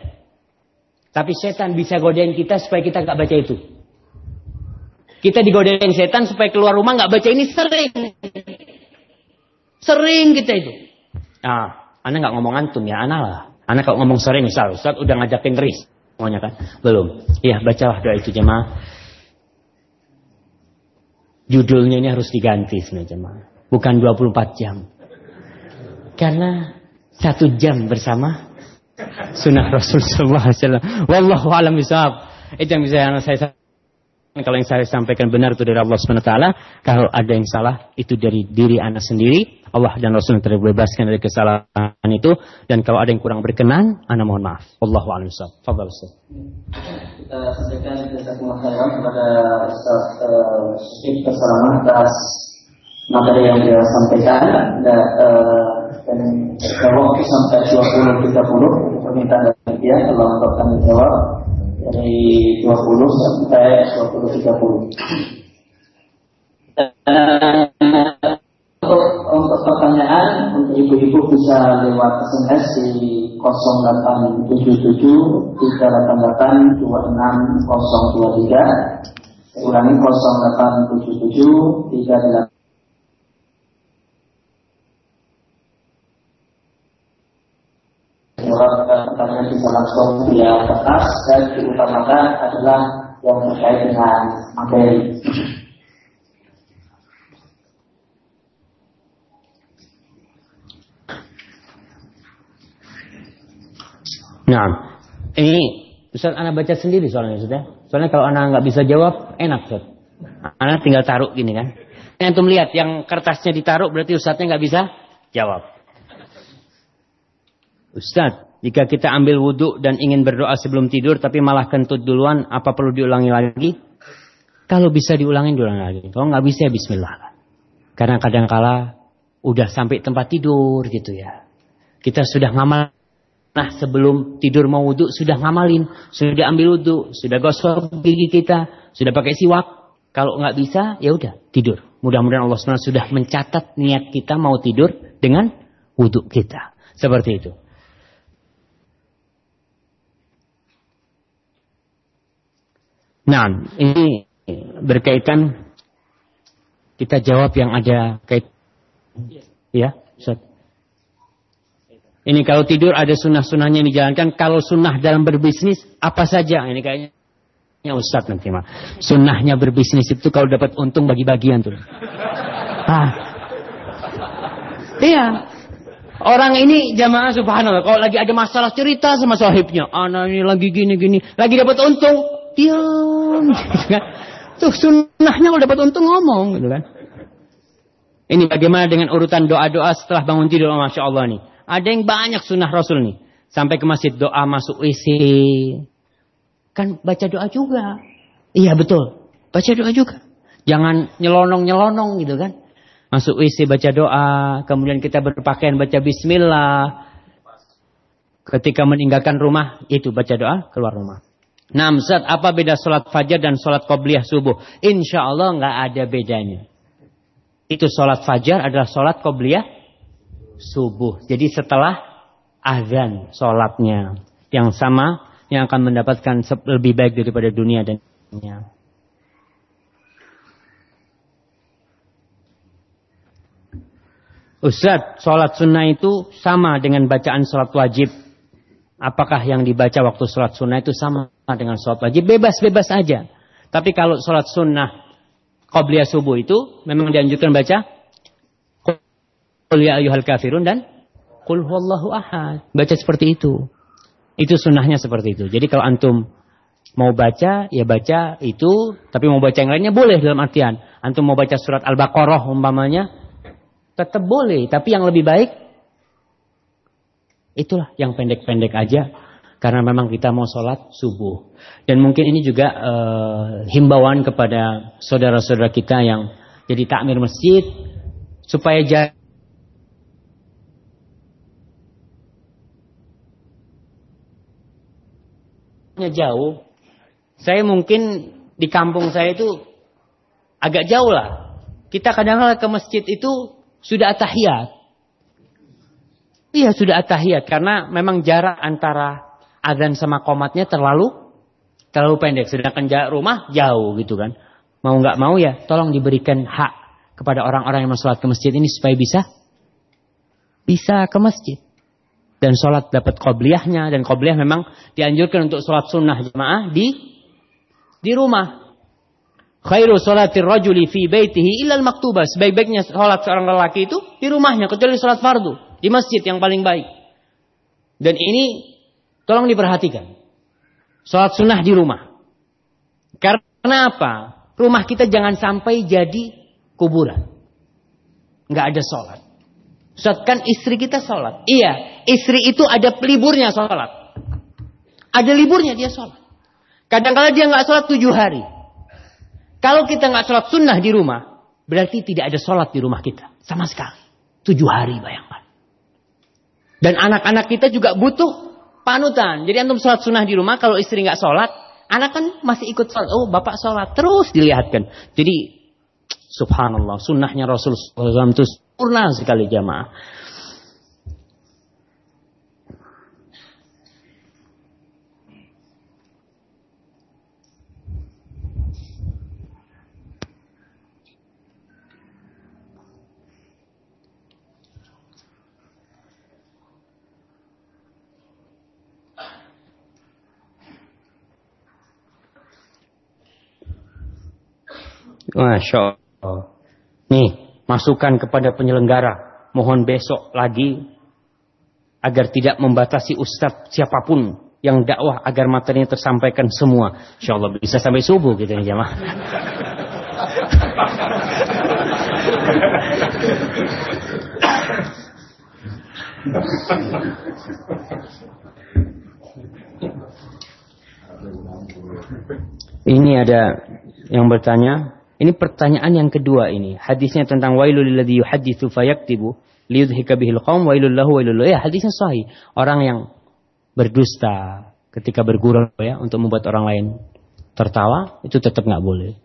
Tapi setan bisa godain kita supaya kita gak baca itu. Kita digodain setan supaya keluar rumah nggak baca ini sering. Sering kita itu. Nah, Anda nggak ngomong antum ya, Anda lah. Anda kalau ngomong sering misal, Ustaz udah ngajakin ris. Maunya kan? Belum. Iya, bacalah doa itu jemaah. Judulnya ini harus diganti sebenarnya jemaah. Bukan 24 jam. Karena satu jam bersama sunnah Rasulullah SAW. Wallahu alam bisawab. Itu yang bisa saya kalau yang saya sampaikan benar itu dari Allah SWT. Kalau ada yang salah itu dari diri anak sendiri. Allah dan Rasul terbebaskan dari kesalahan itu. Dan kalau ada yang kurang berkenan, anak mohon maaf. Allahu a'lam Fadal Ustaz. Kita sampaikan jazakumullah khairan kepada Ustaz Syekh Bersalaman atas materi yang dia sampaikan dan, uh, dan waktu sampai 20.30 permintaan dari dia untuk kami jawab dari 20 sampai 20 30. untuk untuk pertanyaan untuk ibu-ibu bisa lewat SMS di 0877 388 26023 ulangi 0877 388 pertanyaan bisa langsung via kertas dan diutamakan adalah yang terkait dengan materi. Nah, ini Ustaz anak baca sendiri soalnya Ustaz ya. Soalnya kalau anak nggak bisa jawab, enak Ustaz. Anak tinggal taruh gini kan. Yang tuh lihat yang kertasnya ditaruh berarti Ustaznya nggak bisa jawab. Ustaz, jika kita ambil wudhu dan ingin berdoa sebelum tidur tapi malah kentut duluan, apa perlu diulangi lagi? Kalau bisa diulangi, diulangi lagi. Kalau nggak bisa, bismillah. Karena kadang-kala udah sampai tempat tidur gitu ya. Kita sudah ngamal. Nah sebelum tidur mau wudhu, sudah ngamalin. Sudah ambil wudhu, sudah gosok gigi kita, sudah pakai siwak. Kalau nggak bisa, ya udah tidur. Mudah-mudahan Allah SWT sudah mencatat niat kita mau tidur dengan wudhu kita. Seperti itu. Nah, ini berkaitan kita jawab yang ada kait ya, Ustaz. Ini kalau tidur ada sunnah-sunnahnya yang dijalankan. Kalau sunnah dalam berbisnis apa saja? Ini kayaknya ya Ustaz nanti mah. Sunnahnya berbisnis itu kalau dapat untung bagi-bagian tuh. Ah. Iya. Orang ini jamaah subhanallah. Kalau lagi ada masalah cerita sama sahibnya. Anak ini lagi gini-gini. Lagi dapat untung diam. Tuh sunnahnya kalau dapat untung ngomong gitu kan. Ini bagaimana dengan urutan doa-doa setelah bangun tidur oh, Masya Allah nih. Ada yang banyak sunnah Rasul nih. Sampai ke masjid doa masuk WC. Kan baca doa juga. Iya betul. Baca doa juga. Jangan nyelonong-nyelonong gitu kan. Masuk WC baca doa. Kemudian kita berpakaian baca bismillah. Ketika meninggalkan rumah itu baca doa keluar rumah. Nah, Ustaz, apa beda sholat fajar dan sholat qobliyah subuh? Insya Allah nggak ada bedanya. Itu sholat fajar adalah sholat qobliyah subuh. Jadi setelah azan sholatnya. Yang sama yang akan mendapatkan lebih baik daripada dunia dan dunia. Ustaz, sholat sunnah itu sama dengan bacaan sholat wajib. Apakah yang dibaca waktu sholat sunnah itu sama dengan sholat wajib? Bebas-bebas aja. Tapi kalau sholat sunnah Qobliyah subuh itu memang dianjurkan baca Qul ya kafirun dan Qul huwallahu ahad. Baca seperti itu. Itu sunnahnya seperti itu. Jadi kalau antum mau baca, ya baca itu. Tapi mau baca yang lainnya boleh dalam artian. Antum mau baca surat Al-Baqarah umpamanya tetap boleh, tapi yang lebih baik itulah yang pendek-pendek aja karena memang kita mau sholat subuh. Dan mungkin ini juga uh, himbauan kepada saudara-saudara kita yang jadi takmir masjid supaya jaraknya jauh. Saya mungkin di kampung saya itu agak jauh lah. Kita kadang-kadang ke masjid itu sudah atahiyat. Iya sudah atahiyat karena memang jarak antara adzan sama komatnya terlalu terlalu pendek. Sedangkan jarak rumah jauh gitu kan. Mau nggak mau ya tolong diberikan hak kepada orang-orang yang sholat ke masjid ini supaya bisa bisa ke masjid. Dan sholat dapat qobliyahnya. Dan qobliyah memang dianjurkan untuk sholat sunnah jemaah di di rumah. Khairu sholatir rajuli fi baitihi illal maktubah. Sebaik-baiknya sholat seorang lelaki itu di rumahnya kecuali sholat fardu di masjid yang paling baik. Dan ini tolong diperhatikan. Sholat sunnah di rumah. Karena apa? Rumah kita jangan sampai jadi kuburan. Nggak ada sholat. Ustaz kan istri kita sholat. Iya, istri itu ada liburnya sholat. Ada liburnya dia sholat. Kadang-kadang dia nggak sholat tujuh hari. Kalau kita nggak sholat sunnah di rumah, berarti tidak ada sholat di rumah kita. Sama sekali. Tujuh hari bayangkan. Dan anak-anak kita juga butuh panutan. Jadi antum sholat sunnah di rumah, kalau istri nggak sholat, anak kan masih ikut sholat. Oh bapak sholat. Terus dilihatkan. Jadi subhanallah sunnahnya Rasulullah SAW itu sempurna sekali jamaah. Masya Allah. Nih, masukan kepada penyelenggara. Mohon besok lagi agar tidak membatasi ustadz siapa pun yang dakwah agar materinya tersampaikan semua. Insya Allah bisa sampai subuh gitu ya jamaah. Ini ada yang bertanya, ini pertanyaan yang kedua ini. Hadisnya tentang wailul lilladzi yuhadditsu fayaktibu liyudhika bihil qaum wailul lahu wailul Ya, hadisnya sahih. Orang yang berdusta ketika bergurau ya untuk membuat orang lain tertawa itu tetap nggak boleh.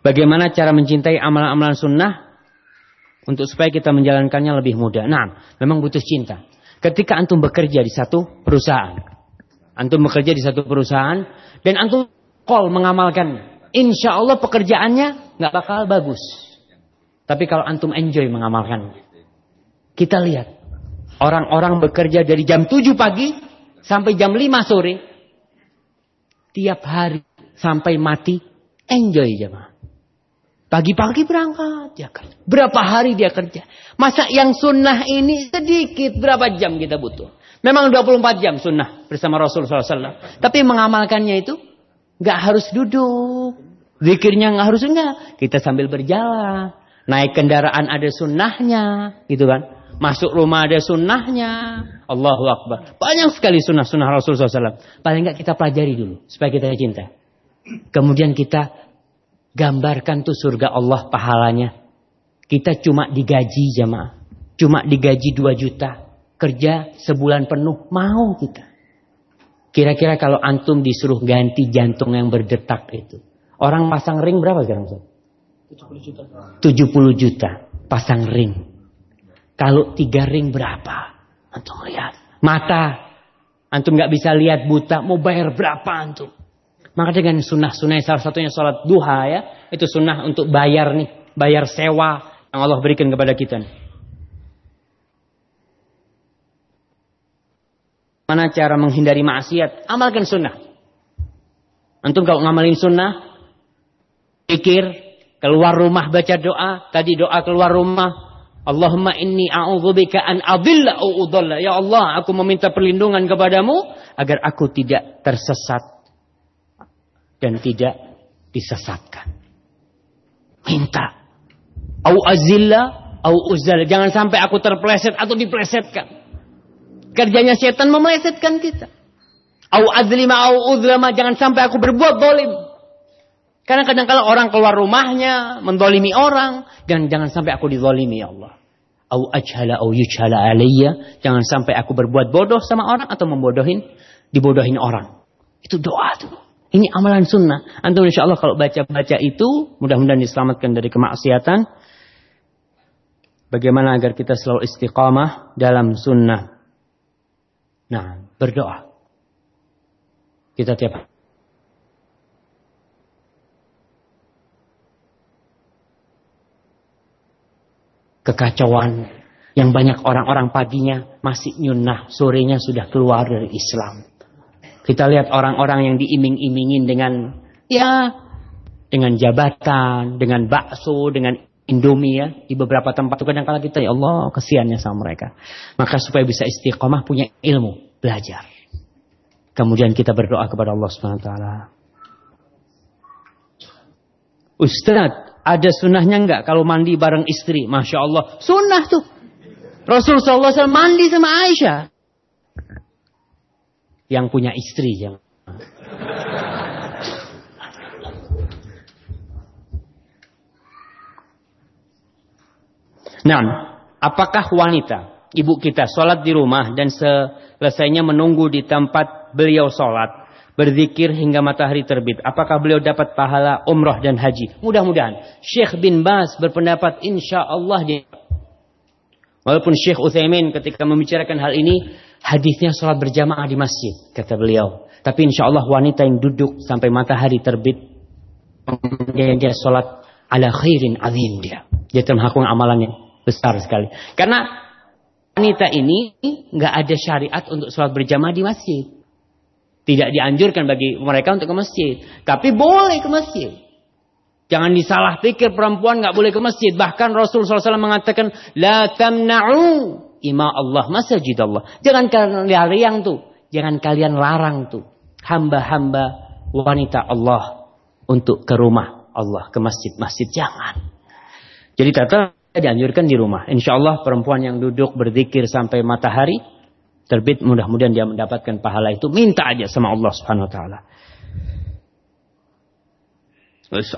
Bagaimana cara mencintai amalan-amalan sunnah untuk supaya kita menjalankannya lebih mudah? Nah, memang butuh cinta. Ketika antum bekerja di satu perusahaan, antum bekerja di satu perusahaan, dan antum call mengamalkan, insya Allah pekerjaannya nggak bakal bagus. Tapi kalau antum enjoy mengamalkan, kita lihat orang-orang bekerja dari jam 7 pagi sampai jam 5 sore, tiap hari sampai mati enjoy jemaah. Pagi-pagi berangkat dia kerja. Berapa hari dia kerja? Masa yang sunnah ini sedikit berapa jam kita butuh? Memang 24 jam sunnah bersama Rasulullah SAW. Tapi mengamalkannya itu nggak harus duduk. Zikirnya nggak harus enggak. Kita sambil berjalan. Naik kendaraan ada sunnahnya. Gitu kan. Masuk rumah ada sunnahnya. Allahu Akbar. Banyak sekali sunnah-sunnah Rasulullah SAW. Paling nggak kita pelajari dulu. Supaya kita cinta. Kemudian kita gambarkan tuh surga Allah pahalanya. Kita cuma digaji jamaah. Cuma digaji 2 juta kerja sebulan penuh, mau kita. Kira-kira kalau antum disuruh ganti jantung yang berdetak itu. Orang pasang ring berapa sekarang? 70 juta. 70 juta pasang ring. Kalau tiga ring berapa? Antum lihat. Mata. Antum nggak bisa lihat buta. Mau bayar berapa antum? Maka dengan sunnah-sunnah salah satunya sholat duha ya. Itu sunnah untuk bayar nih. bayar sewa yang Allah berikan kepada kita. Mana cara menghindari maksiat? Amalkan sunnah. Antum kalau ngamalin sunnah, pikir, keluar rumah baca doa, tadi doa keluar rumah, Allahumma inni a'udzubika an adilla au. Ya Allah, aku meminta perlindungan kepadamu agar aku tidak tersesat dan tidak disesatkan. Minta. Au azilla au uzalla. Jangan sampai aku terpleset atau diplesetkan. Kerjanya setan memelesetkan kita. Au azlima au udlama. Jangan sampai aku berbuat dolim. Karena kadang-kadang orang keluar rumahnya, mendolimi orang. Dan jangan sampai aku didolimi ya Allah. Au ajhala au yujhala alaiya. Jangan sampai aku berbuat bodoh sama orang atau membodohin, dibodohin orang. Itu doa tuh. Ini amalan sunnah. Antum insya Allah kalau baca-baca itu, mudah-mudahan diselamatkan dari kemaksiatan. Bagaimana agar kita selalu istiqamah dalam sunnah. Nah, berdoa. Kita tiap kekacauan yang banyak orang-orang paginya masih nyunnah, sorenya sudah keluar dari Islam. Kita lihat orang-orang yang diiming-imingin dengan ya dengan jabatan, dengan bakso, dengan Indomie ya di beberapa tempat kadang kala kita ya Allah kesiannya sama mereka. Maka supaya bisa istiqomah punya ilmu, belajar. Kemudian kita berdoa kepada Allah Subhanahu wa taala. Ustadz, ada sunnahnya enggak kalau mandi bareng istri? Masya Allah. Sunnah tuh. Rasulullah SAW mandi sama Aisyah. Yang punya istri. yang Nah, apakah wanita, ibu kita, sholat di rumah dan selesainya menunggu di tempat beliau sholat, berzikir hingga matahari terbit. Apakah beliau dapat pahala umroh dan haji? Mudah-mudahan. Syekh bin Bas berpendapat insya Allah dia. Walaupun Syekh Uthaymin ketika membicarakan hal ini, hadisnya sholat berjamaah di masjid, kata beliau. Tapi insya Allah wanita yang duduk sampai matahari terbit, dia, dia sholat ala khairin azim dia. Dia termasuk amalan yang besar sekali. Karena wanita ini nggak ada syariat untuk sholat berjamaah di masjid. Tidak dianjurkan bagi mereka untuk ke masjid. Tapi boleh ke masjid. Jangan disalah pikir perempuan nggak boleh ke masjid. Bahkan Rasul SAW mengatakan, La tamna'u ima Allah masjid Allah. Jangan kalian larang tuh. Jangan kalian larang tuh. Hamba-hamba wanita Allah untuk ke rumah Allah. Ke masjid-masjid. Jangan. Jadi tata dianjurkan di rumah. Insya Allah perempuan yang duduk berzikir sampai matahari terbit mudah-mudahan dia mendapatkan pahala itu minta aja sama Allah Subhanahu wa taala.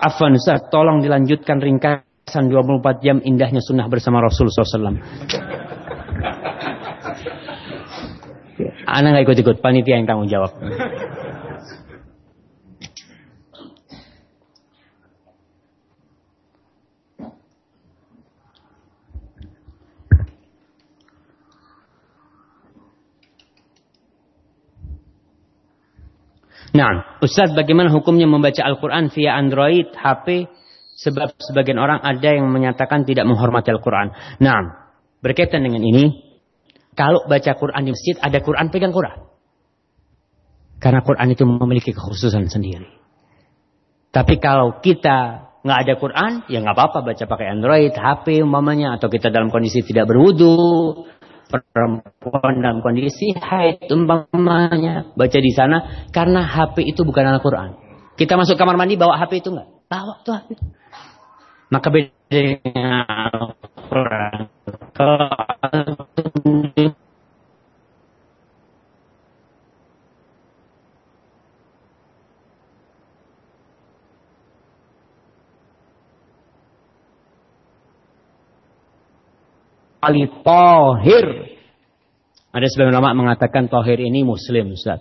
Afan Ustaz, tolong dilanjutkan ringkasan 24 jam indahnya sunnah bersama Rasul SAW. Anak nggak ikut-ikut, panitia yang tanggung jawab. Nah, Ustaz bagaimana hukumnya membaca Al-Quran via Android, HP? Sebab sebagian orang ada yang menyatakan tidak menghormati Al-Quran. Nah, berkaitan dengan ini, kalau baca Quran di masjid, ada Quran, pegang Quran. Karena Quran itu memiliki kekhususan sendiri. Tapi kalau kita nggak ada Quran, ya nggak apa-apa baca pakai Android, HP umpamanya, atau kita dalam kondisi tidak berwudu, perempuan dalam kondisi haid umpamanya baca di sana karena HP itu bukan Al-Qur'an. Kita masuk kamar mandi bawa HP itu enggak? Bawa tuh HP. Maka bedanya Al-Qur'an. Ali tohir. Ada sebagian ulama mengatakan tohir ini muslim Ustaz.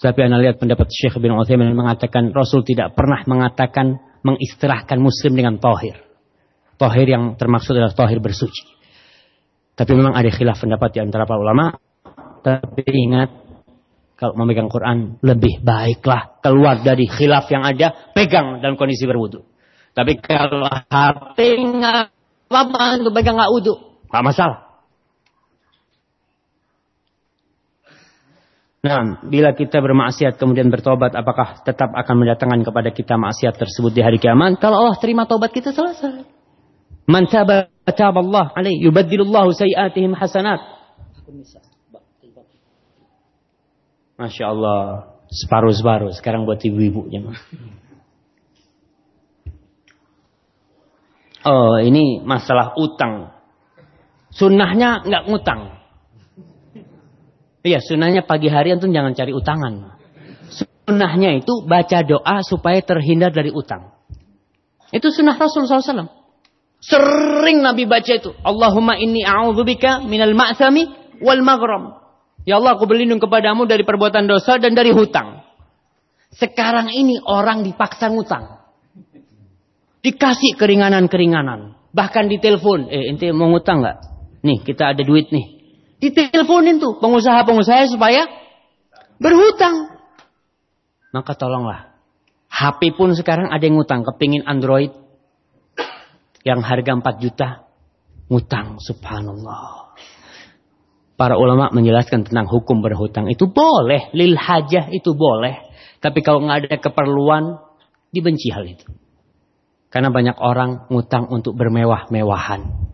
Tapi anda lihat pendapat Syekh bin Uthaymin mengatakan Rasul tidak pernah mengatakan mengistirahkan muslim dengan tohir. Tohir yang termaksud adalah tohir bersuci. Tapi memang ada khilaf pendapat di antara para ulama. Tapi ingat, kalau memegang Quran lebih baiklah keluar dari khilaf yang ada, pegang dalam kondisi berwudu. Tapi kalau HP nggak apa-apa pegang nggak wudhu, nggak masalah. Nah, bila kita bermaksiat kemudian bertobat, apakah tetap akan mendatangkan kepada kita maksiat tersebut di hari kiamat? Kalau Allah terima tobat kita selesai. Man Allah alaih yubaddilullahu sayiatihim hasanat. Masya Allah, separuh-separuh. Sekarang buat ibu-ibu Oh, ini masalah utang. Sunnahnya nggak ngutang. Iya, sunnahnya pagi hari antum jangan cari utangan. Sunnahnya itu baca doa supaya terhindar dari utang. Itu sunnah Rasul SAW. Sering Nabi baca itu. Allahumma inni a'udzubika minal ma'sami wal maghram. Ya Allah, aku berlindung kepadamu dari perbuatan dosa dan dari hutang. Sekarang ini orang dipaksa ngutang. Dikasih keringanan-keringanan. Bahkan ditelepon. Eh, ente mau ngutang nggak? Nih, kita ada duit nih. Diteleponin tuh pengusaha-pengusaha supaya berhutang. Maka tolonglah. HP pun sekarang ada yang ngutang. Kepingin Android. Yang harga 4 juta. Ngutang. Subhanallah. Para ulama menjelaskan tentang hukum berhutang. Itu boleh. Lil hajah itu boleh. Tapi kalau nggak ada keperluan. Dibenci hal itu. Karena banyak orang ngutang untuk bermewah-mewahan.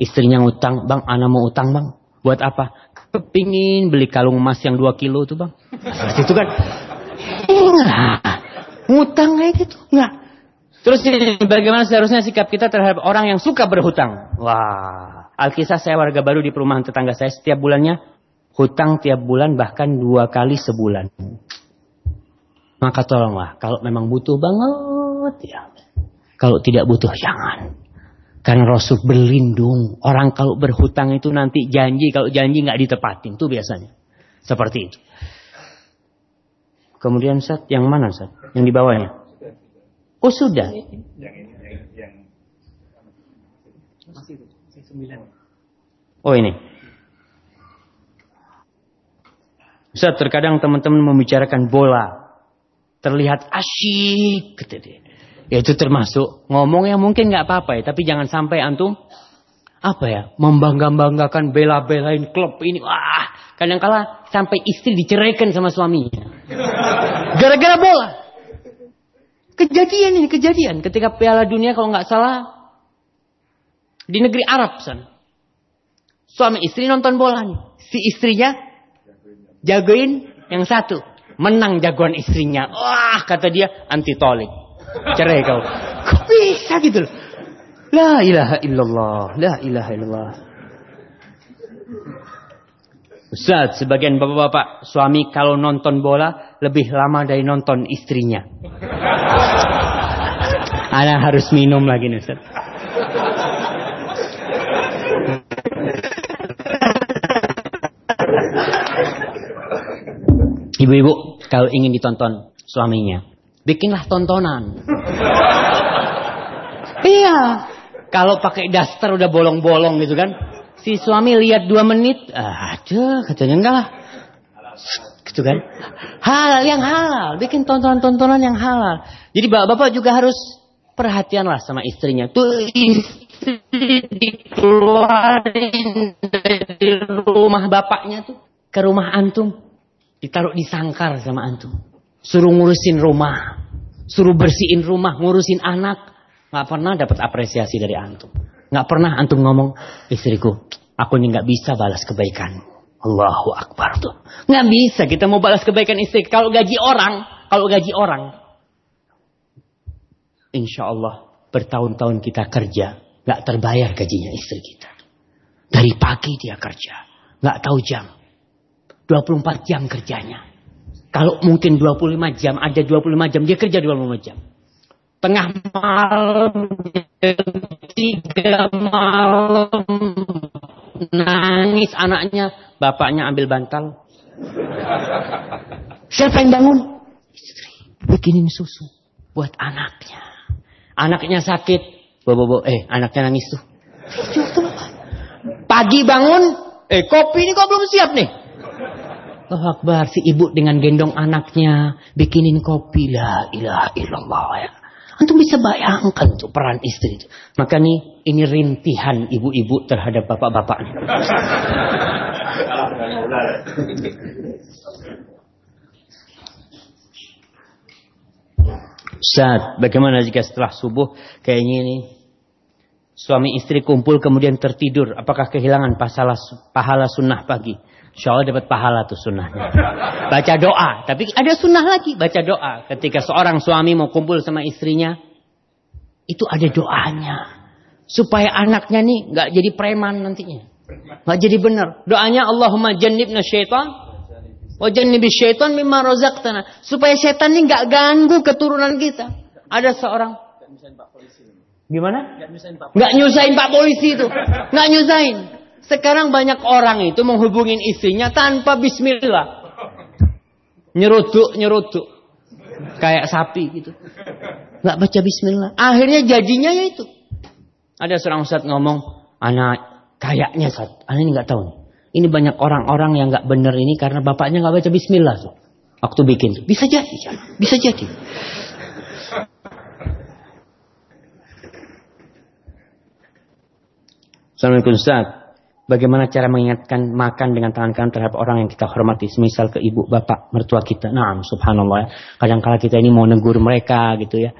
Istrinya ngutang, bang, anak mau utang bang. Buat apa? Kepingin beli kalung emas yang 2 kilo tuh bang. Seperti itu kan. Enggak. Ngutang kayak gitu. Enggak. Terus bagaimana seharusnya sikap kita terhadap orang yang suka berhutang? Wah. Alkisah saya warga baru di perumahan tetangga saya setiap bulannya. Hutang tiap bulan bahkan dua kali sebulan. Maka tolonglah. Kalau memang butuh banget ya kalau tidak butuh jangan. Karena Rasul berlindung. Orang kalau berhutang itu nanti janji. Kalau janji nggak ditepatin. Itu biasanya. Seperti itu. Kemudian saat yang mana saat? Yang di bawahnya? Oh sudah. Oh ini. Ustaz, terkadang teman-teman membicarakan bola. Terlihat asyik. Gitu Ya itu termasuk ngomong yang mungkin nggak apa-apa ya, tapi jangan sampai antum apa ya membangga-banggakan bela-belain klub ini. Wah, kadang kala sampai istri diceraikan sama suaminya. Gara-gara bola. Kejadian ini kejadian ketika Piala Dunia kalau nggak salah di negeri Arab sana. Suami istri nonton bola nih. Si istrinya jagoin yang satu. Menang jagoan istrinya. Wah, kata dia anti tolik. Cerai kau. Kok bisa gitu loh. La ilaha illallah. La ilaha illallah. Ustaz, sebagian bapak-bapak suami kalau nonton bola lebih lama dari nonton istrinya. Anak harus minum lagi nih Ustaz. Ibu-ibu, kalau ingin ditonton suaminya, bikinlah tontonan. iya. Kalau pakai daster udah bolong-bolong gitu kan. Si suami lihat dua menit. Ada katanya enggak lah. Gitu kan. Halal yang halal. Bikin tontonan-tontonan yang halal. Jadi bapak-bapak juga harus perhatianlah sama istrinya. Tuh istri dikeluarin dari rumah bapaknya tuh. Ke rumah antum. Ditaruh di sangkar sama antum. Suruh ngurusin rumah. Suruh bersihin rumah, ngurusin anak. Gak pernah dapat apresiasi dari antum. Gak pernah antum ngomong, istriku, aku ini gak bisa balas kebaikan. Allahu Akbar tuh. Gak bisa kita mau balas kebaikan istri. Kalau gaji orang, kalau gaji orang. Insya Allah bertahun-tahun kita kerja. Gak terbayar gajinya istri kita. Dari pagi dia kerja. Gak tahu jam. 24 jam kerjanya. Kalau mungkin 25 jam, ada 25 jam, dia kerja 25 jam. Tengah malam, tiga malam, nangis anaknya, bapaknya ambil bantal. Siapa yang bangun? Istri, bikinin susu buat anaknya. Anaknya sakit, bobo, eh anaknya nangis tuh. Pagi bangun, eh kopi ini kok belum siap nih. Allah Akbar. Si ibu dengan gendong anaknya. Bikinin kopi. La ilaha illallah ya. Antum bisa bayangkan tuh peran istri itu. Maka nih ini rintihan ibu-ibu terhadap bapak-bapak. Ustaz, bagaimana jika setelah subuh kayaknya ini suami istri kumpul kemudian tertidur, apakah kehilangan pahala sunnah pagi? Insya Allah dapat pahala tuh sunnahnya. Baca doa, tapi ada sunnah lagi baca doa. Ketika seorang suami mau kumpul sama istrinya, itu ada doanya supaya anaknya nih nggak jadi preman nantinya, nggak jadi benar. Doanya Allahumma jannibna syaitan Wajan nabi syaitan mimma razaqtana. Supaya setan ini nggak ganggu keturunan kita. Ada seorang. Gimana? Nggak nyusahin pak polisi itu. Nggak nyusahin. Sekarang banyak orang itu menghubungin istrinya tanpa bismillah. Nyeruduk, nyeruduk. Kayak sapi gitu. Nggak baca bismillah. Akhirnya jadinya ya itu. Ada seorang ustaz ngomong, anak kayaknya saat, anak ini nggak tahu nih. Ini banyak orang-orang yang nggak benar ini karena bapaknya nggak baca Bismillah tuh. Waktu bikin. Bisa jadi, bisa jadi. Assalamualaikum Ustaz. Bagaimana cara mengingatkan makan dengan tangan kanan terhadap orang yang kita hormati. Semisal ke ibu, bapak, mertua kita. Nah, subhanallah ya. Kadang-kala kita ini mau negur mereka gitu ya.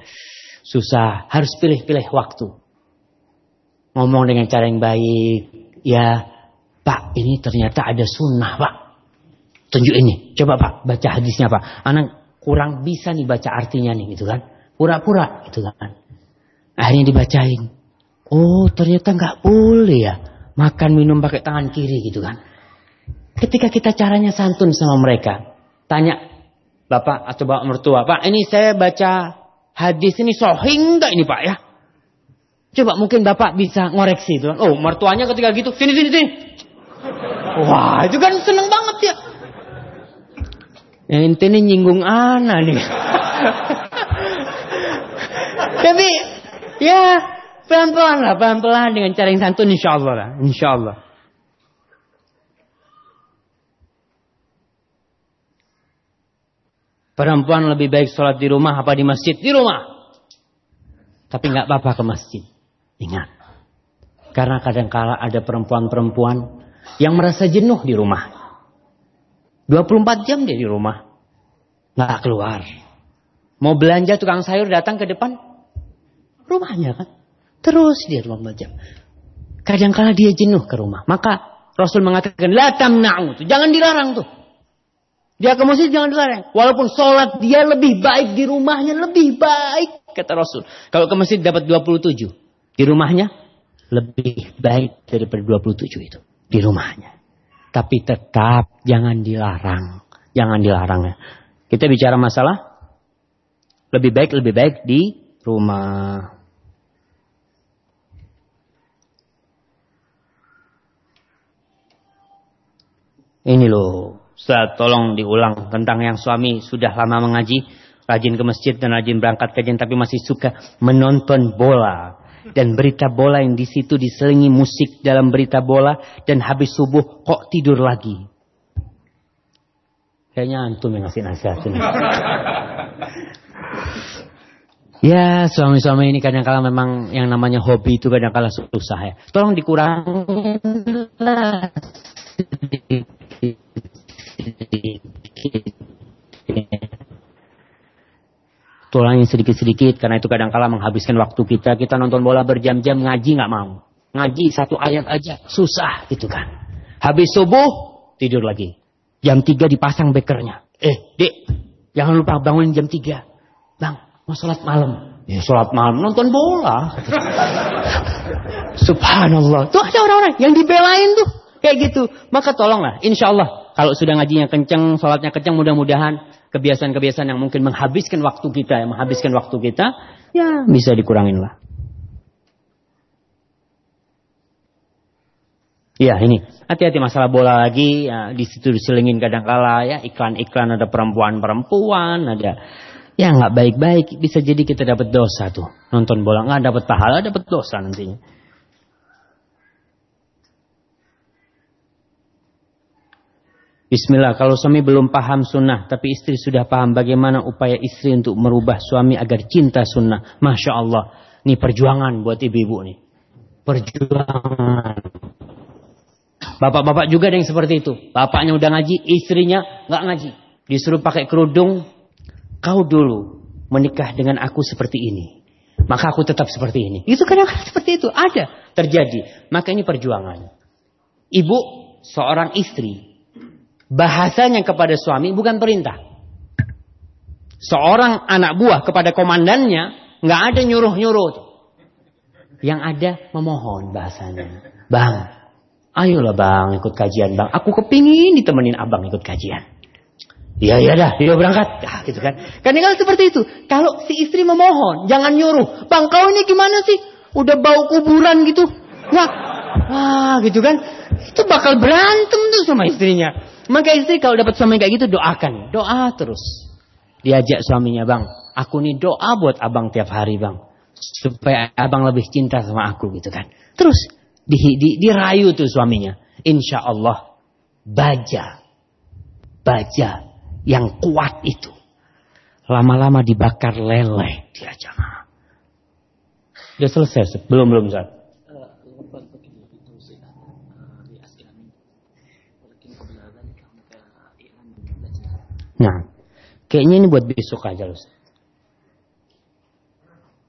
Susah. Harus pilih-pilih waktu. Ngomong dengan cara yang baik. Ya, Pak, ini ternyata ada sunnah, Pak. Tunjuk ini. Coba, Pak, baca hadisnya, Pak. Anak kurang bisa nih baca artinya nih, gitu kan. Pura-pura, gitu kan. Akhirnya dibacain. Oh, ternyata nggak boleh ya. Makan minum pakai tangan kiri, gitu kan. Ketika kita caranya santun sama mereka. Tanya, Bapak atau Bapak mertua, Pak, ini saya baca hadis ini sohing nggak ini, Pak, ya? Coba mungkin Bapak bisa ngoreksi itu. Oh, mertuanya ketika gitu, sini, sini, sini. Wah, itu kan seneng banget ya. Yang ini nyinggung Ana nih. Tapi ya pelan-pelan lah, pelan-pelan dengan cara yang santun insya Allah lah, insya Allah. Perempuan lebih baik sholat di rumah apa di masjid? Di rumah. Tapi nggak apa-apa ke masjid. Ingat. Karena kadang-kala ada perempuan-perempuan yang merasa jenuh di rumah. 24 jam dia di rumah. Nggak keluar. Mau belanja tukang sayur datang ke depan rumahnya kan. Terus dia 24 jam. Kadang-kala dia jenuh ke rumah. Maka Rasul mengatakan, La tamna'u. Jangan dilarang tuh. Dia ke masjid jangan dilarang. Walaupun sholat dia lebih baik di rumahnya. Lebih baik. Kata Rasul. Kalau ke masjid dapat 27. Di rumahnya lebih baik daripada 27 itu di rumahnya. Tapi tetap jangan dilarang. Jangan dilarang ya. Kita bicara masalah lebih baik lebih baik di rumah. Ini loh, Ustaz tolong diulang tentang yang suami sudah lama mengaji, rajin ke masjid dan rajin berangkat kajian tapi masih suka menonton bola dan berita bola yang di situ diselingi musik dalam berita bola dan habis subuh kok tidur lagi. Kayaknya antum yang ngasih nasihat ini. ya suami-suami ini kadang-kala memang yang namanya hobi itu kadang-kala susah ya. Tolong dikurangi tulangin sedikit-sedikit karena itu kadang-kala menghabiskan waktu kita. Kita nonton bola berjam-jam ngaji nggak mau. Ngaji satu ayat aja susah itu kan. Habis subuh tidur lagi. Jam 3 dipasang bekernya. Eh, Dek, jangan lupa bangun jam 3. Bang, mau sholat malam. Ya sholat malam nonton bola. Subhanallah. Tuh ada orang-orang yang dibelain tuh. Kayak gitu. Maka tolonglah. Insya Allah. Kalau sudah ngajinya kenceng, sholatnya kenceng mudah-mudahan kebiasaan-kebiasaan yang mungkin menghabiskan waktu kita, yang menghabiskan waktu kita, ya bisa dikurangin lah. Ya ini hati-hati masalah bola lagi ya, di situ diselingin kadang-kala ya iklan-iklan ada perempuan-perempuan ada ya nggak baik-baik bisa jadi kita dapat dosa tuh nonton bola nggak dapat pahala dapat dosa nantinya. Bismillah, kalau suami belum paham sunnah, tapi istri sudah paham bagaimana upaya istri untuk merubah suami agar cinta sunnah. Masya Allah, ini perjuangan buat ibu-ibu nih. Perjuangan. Bapak-bapak juga ada yang seperti itu. Bapaknya udah ngaji, istrinya nggak ngaji. Disuruh pakai kerudung, kau dulu menikah dengan aku seperti ini. Maka aku tetap seperti ini. Itu kadang-kadang seperti itu. Ada. Terjadi. Maka ini perjuangan. Ibu, seorang istri, bahasanya kepada suami bukan perintah. Seorang anak buah kepada komandannya nggak ada nyuruh-nyuruh. Yang ada memohon bahasanya. Bang, ayolah bang ikut kajian bang. Aku kepingin ditemenin abang ikut kajian. Iya iya dah, dia berangkat. Ah, gitu kan. Kan tinggal seperti itu. Kalau si istri memohon, jangan nyuruh. Bang kau ini gimana sih? Udah bau kuburan gitu. Wah, wah gitu kan. Itu bakal berantem tuh sama istrinya. Maka istri kalau dapat suami kayak gitu doakan. Doa terus. Diajak suaminya bang. Aku nih doa buat abang tiap hari bang. Supaya abang lebih cinta sama aku gitu kan. Terus di, di, dirayu tuh suaminya. Insya Allah baja. Baja yang kuat itu. Lama-lama dibakar leleh dia jangan. Udah selesai. Belum belum Ustaz. Nah, kayaknya ini buat besok aja loh.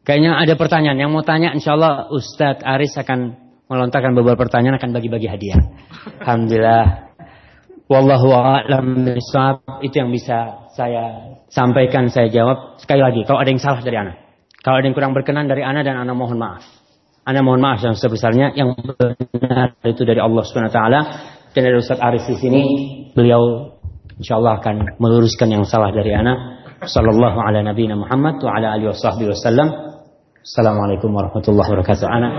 Kayaknya ada pertanyaan. Yang mau tanya insya Allah Ustadz Aris akan melontarkan beberapa pertanyaan akan bagi-bagi hadiah. Alhamdulillah. Wallahu a'lam Itu yang bisa saya sampaikan, saya jawab. Sekali lagi, kalau ada yang salah dari Ana. Kalau ada yang kurang berkenan dari Ana dan Ana mohon maaf. Ana mohon maaf yang sebesarnya. Yang benar itu dari Allah SWT. Dan dari Ustaz Aris di sini, beliau insyaallah akan meluruskan yang salah dari anak. Sallallahu ala nabiyina Muhammad wa ala alihi wasallam. Assalamualaikum warahmatullahi wabarakatuh. Anak